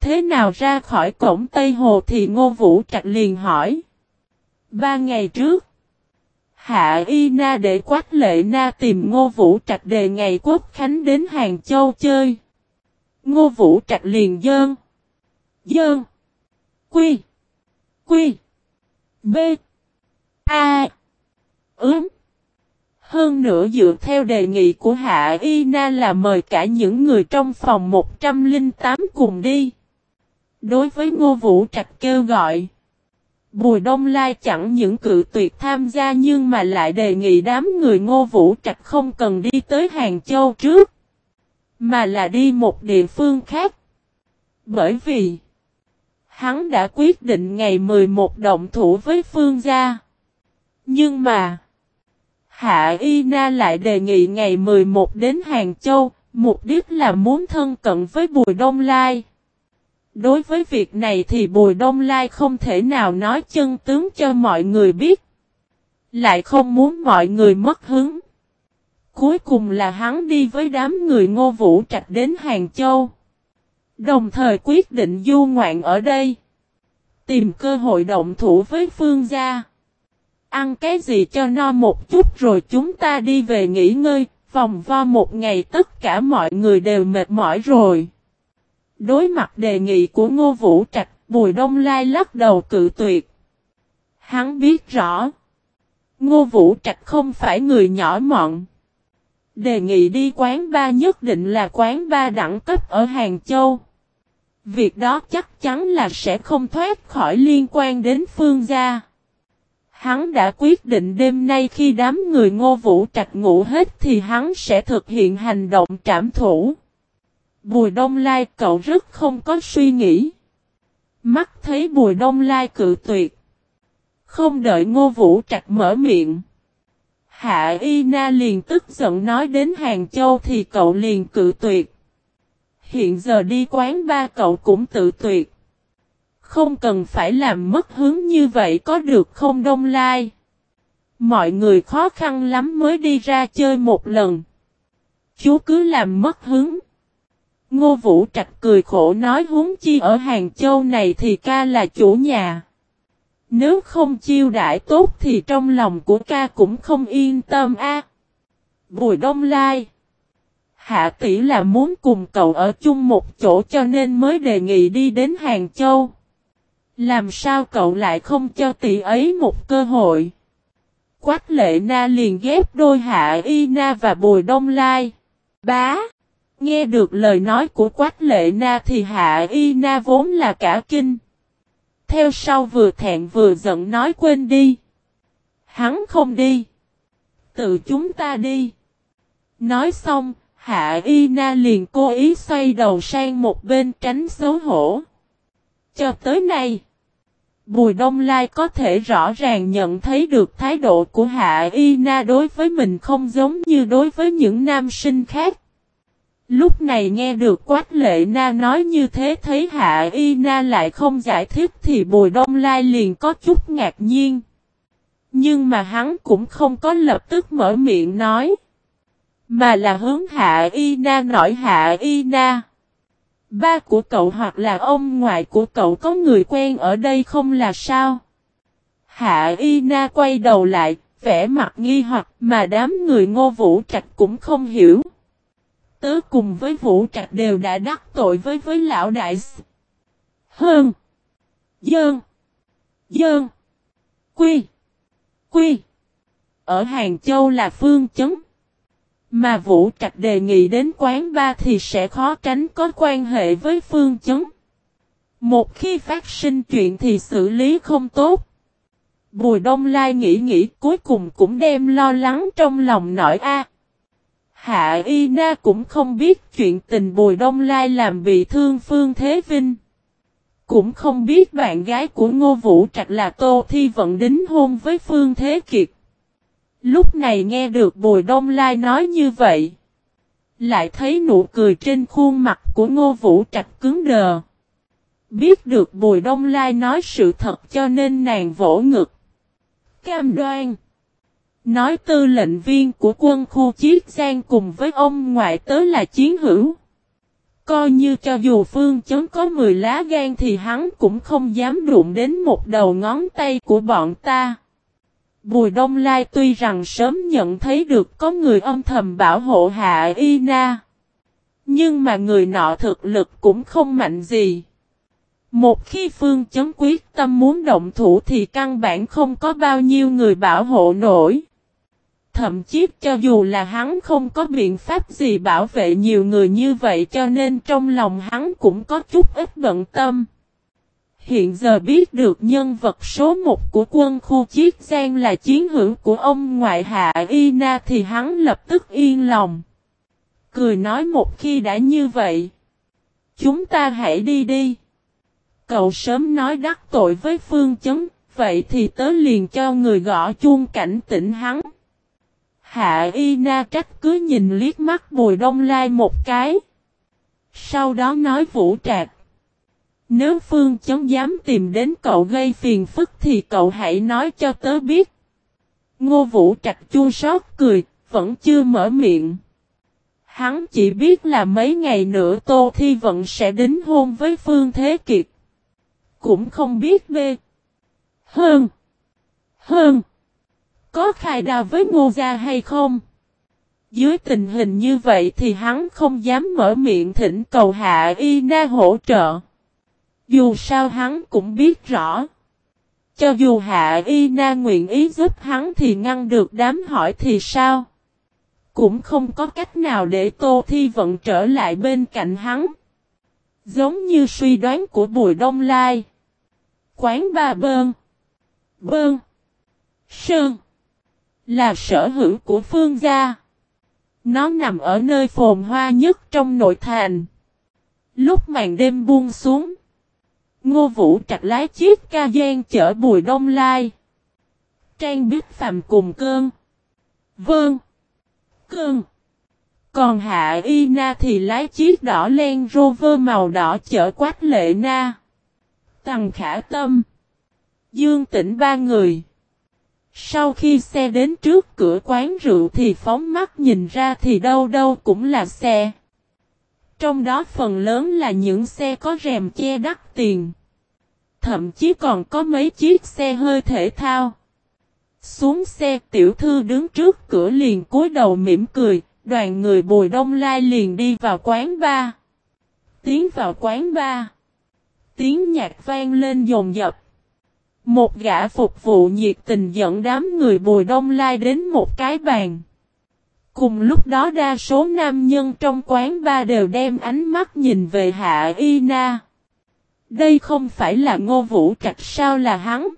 Thế nào ra khỏi cổng Tây Hồ thì Ngô Vũ Trạch liền hỏi. Ba ngày trước. Hạ Y Na để quát lệ na tìm Ngô Vũ Trạch đề ngày quốc khánh đến Hàng Châu chơi. Ngô Vũ Trạch liền dơn. Dơn. Quy. Quy. B. A. Ướm. Hơn nữa dựa theo đề nghị của Hạ Y Na là mời cả những người trong phòng 108 cùng đi. Đối với Ngô Vũ Trạch kêu gọi. Bùi Đông Lai chẳng những cự tuyệt tham gia nhưng mà lại đề nghị đám người Ngô Vũ Trạch không cần đi tới Hàng Châu trước. Mà là đi một địa phương khác. Bởi vì, hắn đã quyết định ngày 11 động thủ với Phương Gia. Nhưng mà Hạ Y Na lại đề nghị ngày 11 đến Hàng Châu, mục đích là muốn thân cận với Bùi Đông Lai. Đối với việc này thì Bùi Đông Lai không thể nào nói chân tướng cho mọi người biết. Lại không muốn mọi người mất hứng. Cuối cùng là hắn đi với đám người ngô vũ trạch đến Hàng Châu. Đồng thời quyết định du ngoạn ở đây. Tìm cơ hội động thủ với phương gia. Ăn cái gì cho no một chút rồi chúng ta đi về nghỉ ngơi. Vòng vo một ngày tất cả mọi người đều mệt mỏi rồi. Đối mặt đề nghị của Ngô Vũ Trạch, Bùi Đông Lai lắc đầu cự tuyệt. Hắn biết rõ. Ngô Vũ Trạch không phải người nhỏ mọn. Đề nghị đi quán ba nhất định là quán ba đẳng cấp ở Hàng Châu. Việc đó chắc chắn là sẽ không thoát khỏi liên quan đến phương gia. Hắn đã quyết định đêm nay khi đám người ngô vũ trạch ngủ hết thì hắn sẽ thực hiện hành động trảm thủ. Bùi Đông Lai, cậu rất không có suy nghĩ. Mắt thấy Bùi Đông Lai cự tuyệt. Không đợi Ngô Vũ Trạch mở miệng. Hạ Y Na liền tức giận nói đến Hàng Châu thì cậu liền cự tuyệt. Hiện giờ đi quán ba cậu cũng tự tuyệt. Không cần phải làm mất hướng như vậy có được không Đông Lai. Mọi người khó khăn lắm mới đi ra chơi một lần. Chú cứ làm mất hứng. Ngô Vũ Trạch cười khổ nói huống chi ở Hàng Châu này thì ca là chủ nhà. Nếu không chiêu đãi tốt thì trong lòng của ca cũng không yên tâm a. Bùi Đông Lai Hạ tỷ là muốn cùng cậu ở chung một chỗ cho nên mới đề nghị đi đến Hàng Châu. Làm sao cậu lại không cho tỷ ấy một cơ hội? Quách lệ na liền ghép đôi Hạ Y Na và Bùi Đông Lai. Bá! Nghe được lời nói của Quách Lệ Na thì Hạ Y Na vốn là cả kinh. Theo sau vừa thẹn vừa giận nói quên đi. Hắn không đi. Tự chúng ta đi. Nói xong, Hạ Y Na liền cố ý xoay đầu sang một bên tránh xấu hổ. Cho tới nay, Bùi Đông Lai có thể rõ ràng nhận thấy được thái độ của Hạ Y Na đối với mình không giống như đối với những nam sinh khác. Lúc này nghe được Quách Lệ Na nói như thế thấy Hạ Y Na lại không giải thích thì Bùi Đông Lai liền có chút ngạc nhiên. Nhưng mà hắn cũng không có lập tức mở miệng nói. Mà là hướng Hạ Y Na nói, Hạ Y Na. Ba của cậu hoặc là ông ngoại của cậu có người quen ở đây không là sao? Hạ Y Na quay đầu lại, vẻ mặt nghi hoặc mà đám người ngô vũ trạch cũng không hiểu. Tớ cùng với vũ trạch đều đã đắc tội với với lão đại Hơn. Dơn. Dơn. Quy. Quy. Ở Hàng Châu là phương chấn. Mà Vũ Trạch đề nghị đến quán ba thì sẽ khó tránh có quan hệ với phương chấn. Một khi phát sinh chuyện thì xử lý không tốt. Bùi Đông Lai nghĩ nghĩ, cuối cùng cũng đem lo lắng trong lòng nổi a. Hạ Y Na cũng không biết chuyện tình Bùi Đông Lai làm bị thương Phương Thế Vinh. Cũng không biết bạn gái của Ngô Vũ Trạch là Tô Thi Vận đính hôn với Phương Thế Kiệt. Lúc này nghe được Bùi Đông Lai nói như vậy. Lại thấy nụ cười trên khuôn mặt của Ngô Vũ Trạch cứng đờ. Biết được Bùi Đông Lai nói sự thật cho nên nàng vỗ ngực. Cam đoan. Nói tư lệnh viên của quân khu Chiết Giang cùng với ông ngoại tớ là chiến hữu. Coi như cho dù phương chấn có 10 lá gan thì hắn cũng không dám đụng đến một đầu ngón tay của bọn ta. Bùi Đông Lai tuy rằng sớm nhận thấy được có người âm thầm bảo hộ Hạ Y Na. Nhưng mà người nọ thực lực cũng không mạnh gì. Một khi phương chấn quyết tâm muốn động thủ thì căn bản không có bao nhiêu người bảo hộ nổi. Thậm chí cho dù là hắn không có biện pháp gì bảo vệ nhiều người như vậy cho nên trong lòng hắn cũng có chút ít bận tâm. Hiện giờ biết được nhân vật số một của quân khu Chiết Giang là chiến hữu của ông ngoại hạ Y Na thì hắn lập tức yên lòng. Cười nói một khi đã như vậy. Chúng ta hãy đi đi. Cậu sớm nói đắc tội với phương chấn, vậy thì tớ liền cho người gõ chuông cảnh tỉnh hắn. Hạ Y Na trách cứ nhìn liếc mắt Bùi Đông Lai một cái. Sau đó nói Vũ Trạc. Nếu Phương chấn dám tìm đến cậu gây phiền phức thì cậu hãy nói cho tớ biết. Ngô Vũ Trạch chua xót cười, vẫn chưa mở miệng. Hắn chỉ biết là mấy ngày nữa Tô Thi Vận sẽ đính hôn với Phương Thế Kiệt. Cũng không biết bê. Hơn. Hơn. Có khai đào với ngô gia hay không? Dưới tình hình như vậy thì hắn không dám mở miệng thỉnh cầu hạ y na hỗ trợ. Dù sao hắn cũng biết rõ. Cho dù hạ y na nguyện ý giúp hắn thì ngăn được đám hỏi thì sao? Cũng không có cách nào để Tô Thi Vận trở lại bên cạnh hắn. Giống như suy đoán của Bùi Đông Lai. Quán ba bơn. Bơn. Sơn. Là sở hữu của phương gia. Nó nằm ở nơi phồn hoa nhất trong nội thành. Lúc màn đêm buông xuống. Ngô Vũ Trạch lái chiếc ca gian chở Bùi Đông Lai. Trang biết Phạm cùng cơn. Vâng. Cơn. Còn Hạ Y Na thì lái chiếc đỏ len rover màu đỏ chở quát lệ na. Tằng khả tâm. Dương tỉnh ba người. Sau khi xe đến trước cửa quán rượu thì phóng mắt nhìn ra thì đâu đâu cũng là xe. Trong đó phần lớn là những xe có rèm che đắt tiền. Thậm chí còn có mấy chiếc xe hơi thể thao. Xuống xe tiểu thư đứng trước cửa liền cúi đầu mỉm cười, đoàn người bùi đông lai liền đi vào quán ba. Tiến vào quán ba. Tiếng nhạc vang lên dồn dập. Một gã phục vụ nhiệt tình dẫn đám người bùi đông lai đến một cái bàn. Cùng lúc đó đa số nam nhân trong quán ba đều đem ánh mắt nhìn về Hạ Y Na. Đây không phải là ngô vũ trạch sao là hắn.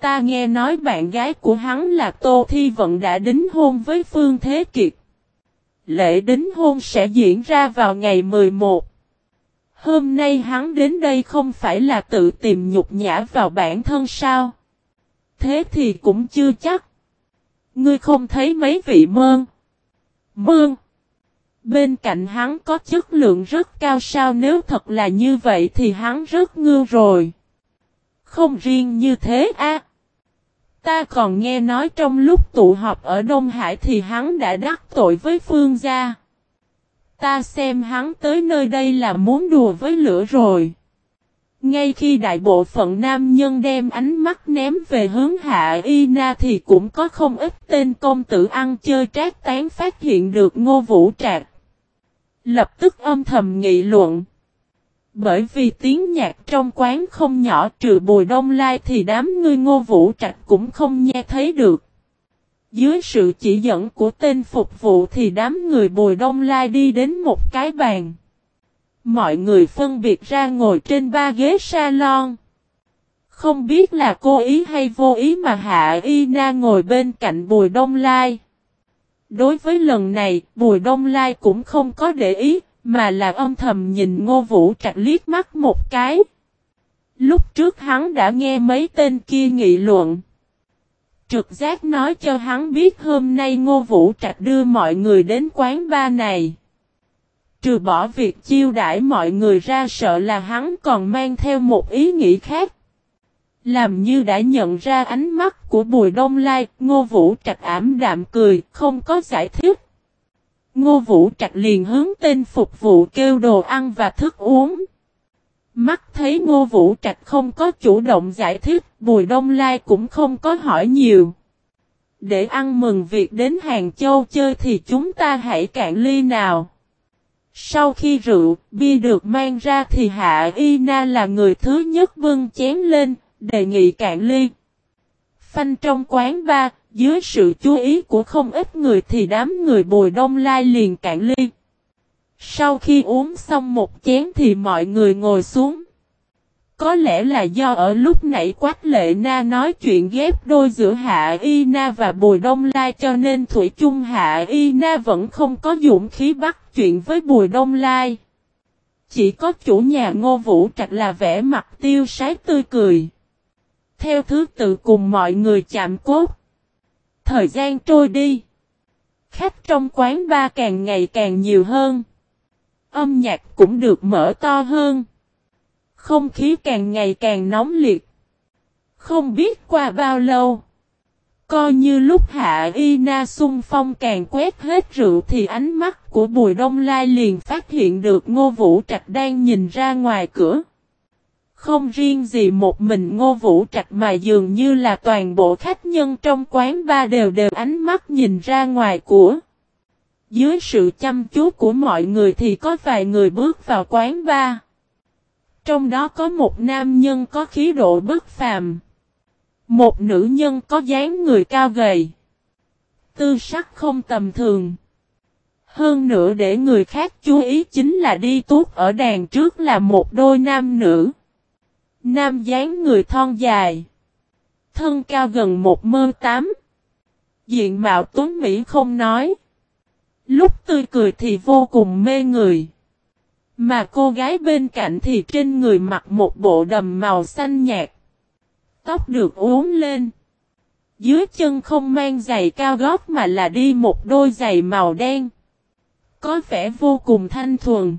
Ta nghe nói bạn gái của hắn là Tô Thi Vận đã đính hôn với Phương Thế Kiệt. Lễ đính hôn sẽ diễn ra vào ngày 11. Hôm nay hắn đến đây không phải là tự tìm nhục nhã vào bản thân sao? Thế thì cũng chưa chắc. Ngươi không thấy mấy vị mơn. Mơn. Bên cạnh hắn có chất lượng rất cao, sao nếu thật là như vậy thì hắn rất ngư rồi. Không riêng như thế a. Ta còn nghe nói trong lúc tụ họp ở Đông Hải thì hắn đã đắc tội với Phương gia. Ta xem hắn tới nơi đây là muốn đùa với lửa rồi. Ngay khi đại bộ phận nam nhân đem ánh mắt ném về hướng Hạ Y Na thì cũng có không ít tên công tử ăn chơi trác tán phát hiện được ngô vũ trạc. Lập tức âm thầm nghị luận. Bởi vì tiếng nhạc trong quán không nhỏ, trừ bùi đông lai thì đám ngươi ngô vũ trạch cũng không nghe thấy được. Dưới sự chỉ dẫn của tên phục vụ thì đám người bùi đông lai đi đến một cái bàn. Mọi người phân biệt ra ngồi trên ba ghế salon. Không biết là cố ý hay vô ý mà Hạ Y Na ngồi bên cạnh Bùi Đông Lai. Đối với lần này, Bùi Đông Lai cũng không có để ý, mà là âm thầm nhìn Ngô Vũ Trạch liếc mắt một cái. Lúc trước hắn đã nghe mấy tên kia nghị luận. Trực giác nói cho hắn biết hôm nay Ngô Vũ Trạch đưa mọi người đến quán ba này. Trừ bỏ việc chiêu đãi mọi người ra sợ là hắn còn mang theo một ý nghĩ khác. Làm như đã nhận ra ánh mắt của Bùi Đông Lai, Ngô Vũ Trạch ảm đạm cười, không có giải thích. Ngô Vũ Trạch liền hướng tên phục vụ kêu đồ ăn và thức uống. Mắt thấy Ngô Vũ Trạch không có chủ động giải thích, Bùi Đông Lai cũng không có hỏi nhiều. Để ăn mừng việc đến Hàng Châu chơi thì chúng ta hãy cạn ly nào. Sau khi rượu, bia được mang ra thì Hạ Y Na là người thứ nhất vâng chén lên, đề nghị cạn ly. Phanh trong quán ba, dưới sự chú ý của không ít người thì đám người bồi đông lai liền cạn ly. Sau khi uống xong một chén thì mọi người ngồi xuống. Có lẽ là do ở lúc nãy Quách Lệ Na nói chuyện ghép đôi giữa Hạ Y Na và Bùi Đông Lai cho nên Thủy chung Hạ Y Na vẫn không có dũng khí bắt chuyện với Bùi Đông Lai. Chỉ có chủ nhà Ngô Vũ Trạch là vẻ mặt tiêu sái tươi cười. Theo thứ tự cùng mọi người chạm cốt. Thời gian trôi đi. Khách trong quán ba càng ngày càng nhiều hơn. Âm nhạc cũng được mở to hơn. Không khí càng ngày càng nóng liệt. Không biết qua bao lâu. Coi như lúc hạ y na xung phong càng quét hết rượu thì ánh mắt của Bùi Đông Lai liền phát hiện được Ngô Vũ Trạch đang nhìn ra ngoài cửa. Không riêng gì một mình Ngô Vũ Trạch mà dường như là toàn bộ khách nhân trong quán ba đều đều ánh mắt nhìn ra ngoài của. Dưới sự chăm chú của mọi người thì có vài người bước vào quán ba. Trong đó có một nam nhân có khí độ bất phàm. Một nữ nhân có dáng người cao gầy. Tư sắc không tầm thường. Hơn nữa để người khác chú ý chính là đi tuốt ở đàn trước là một đôi nam nữ. Nam dáng người thon dài. Thân cao gần một mơ tám. Diện mạo tuấn Mỹ không nói. Lúc tươi cười thì vô cùng mê người. Mà cô gái bên cạnh thì trên người mặc một bộ đầm màu xanh nhạt. Tóc được uốn lên. Dưới chân không mang giày cao gót mà là đi một đôi giày màu đen. Có vẻ vô cùng thanh thuần.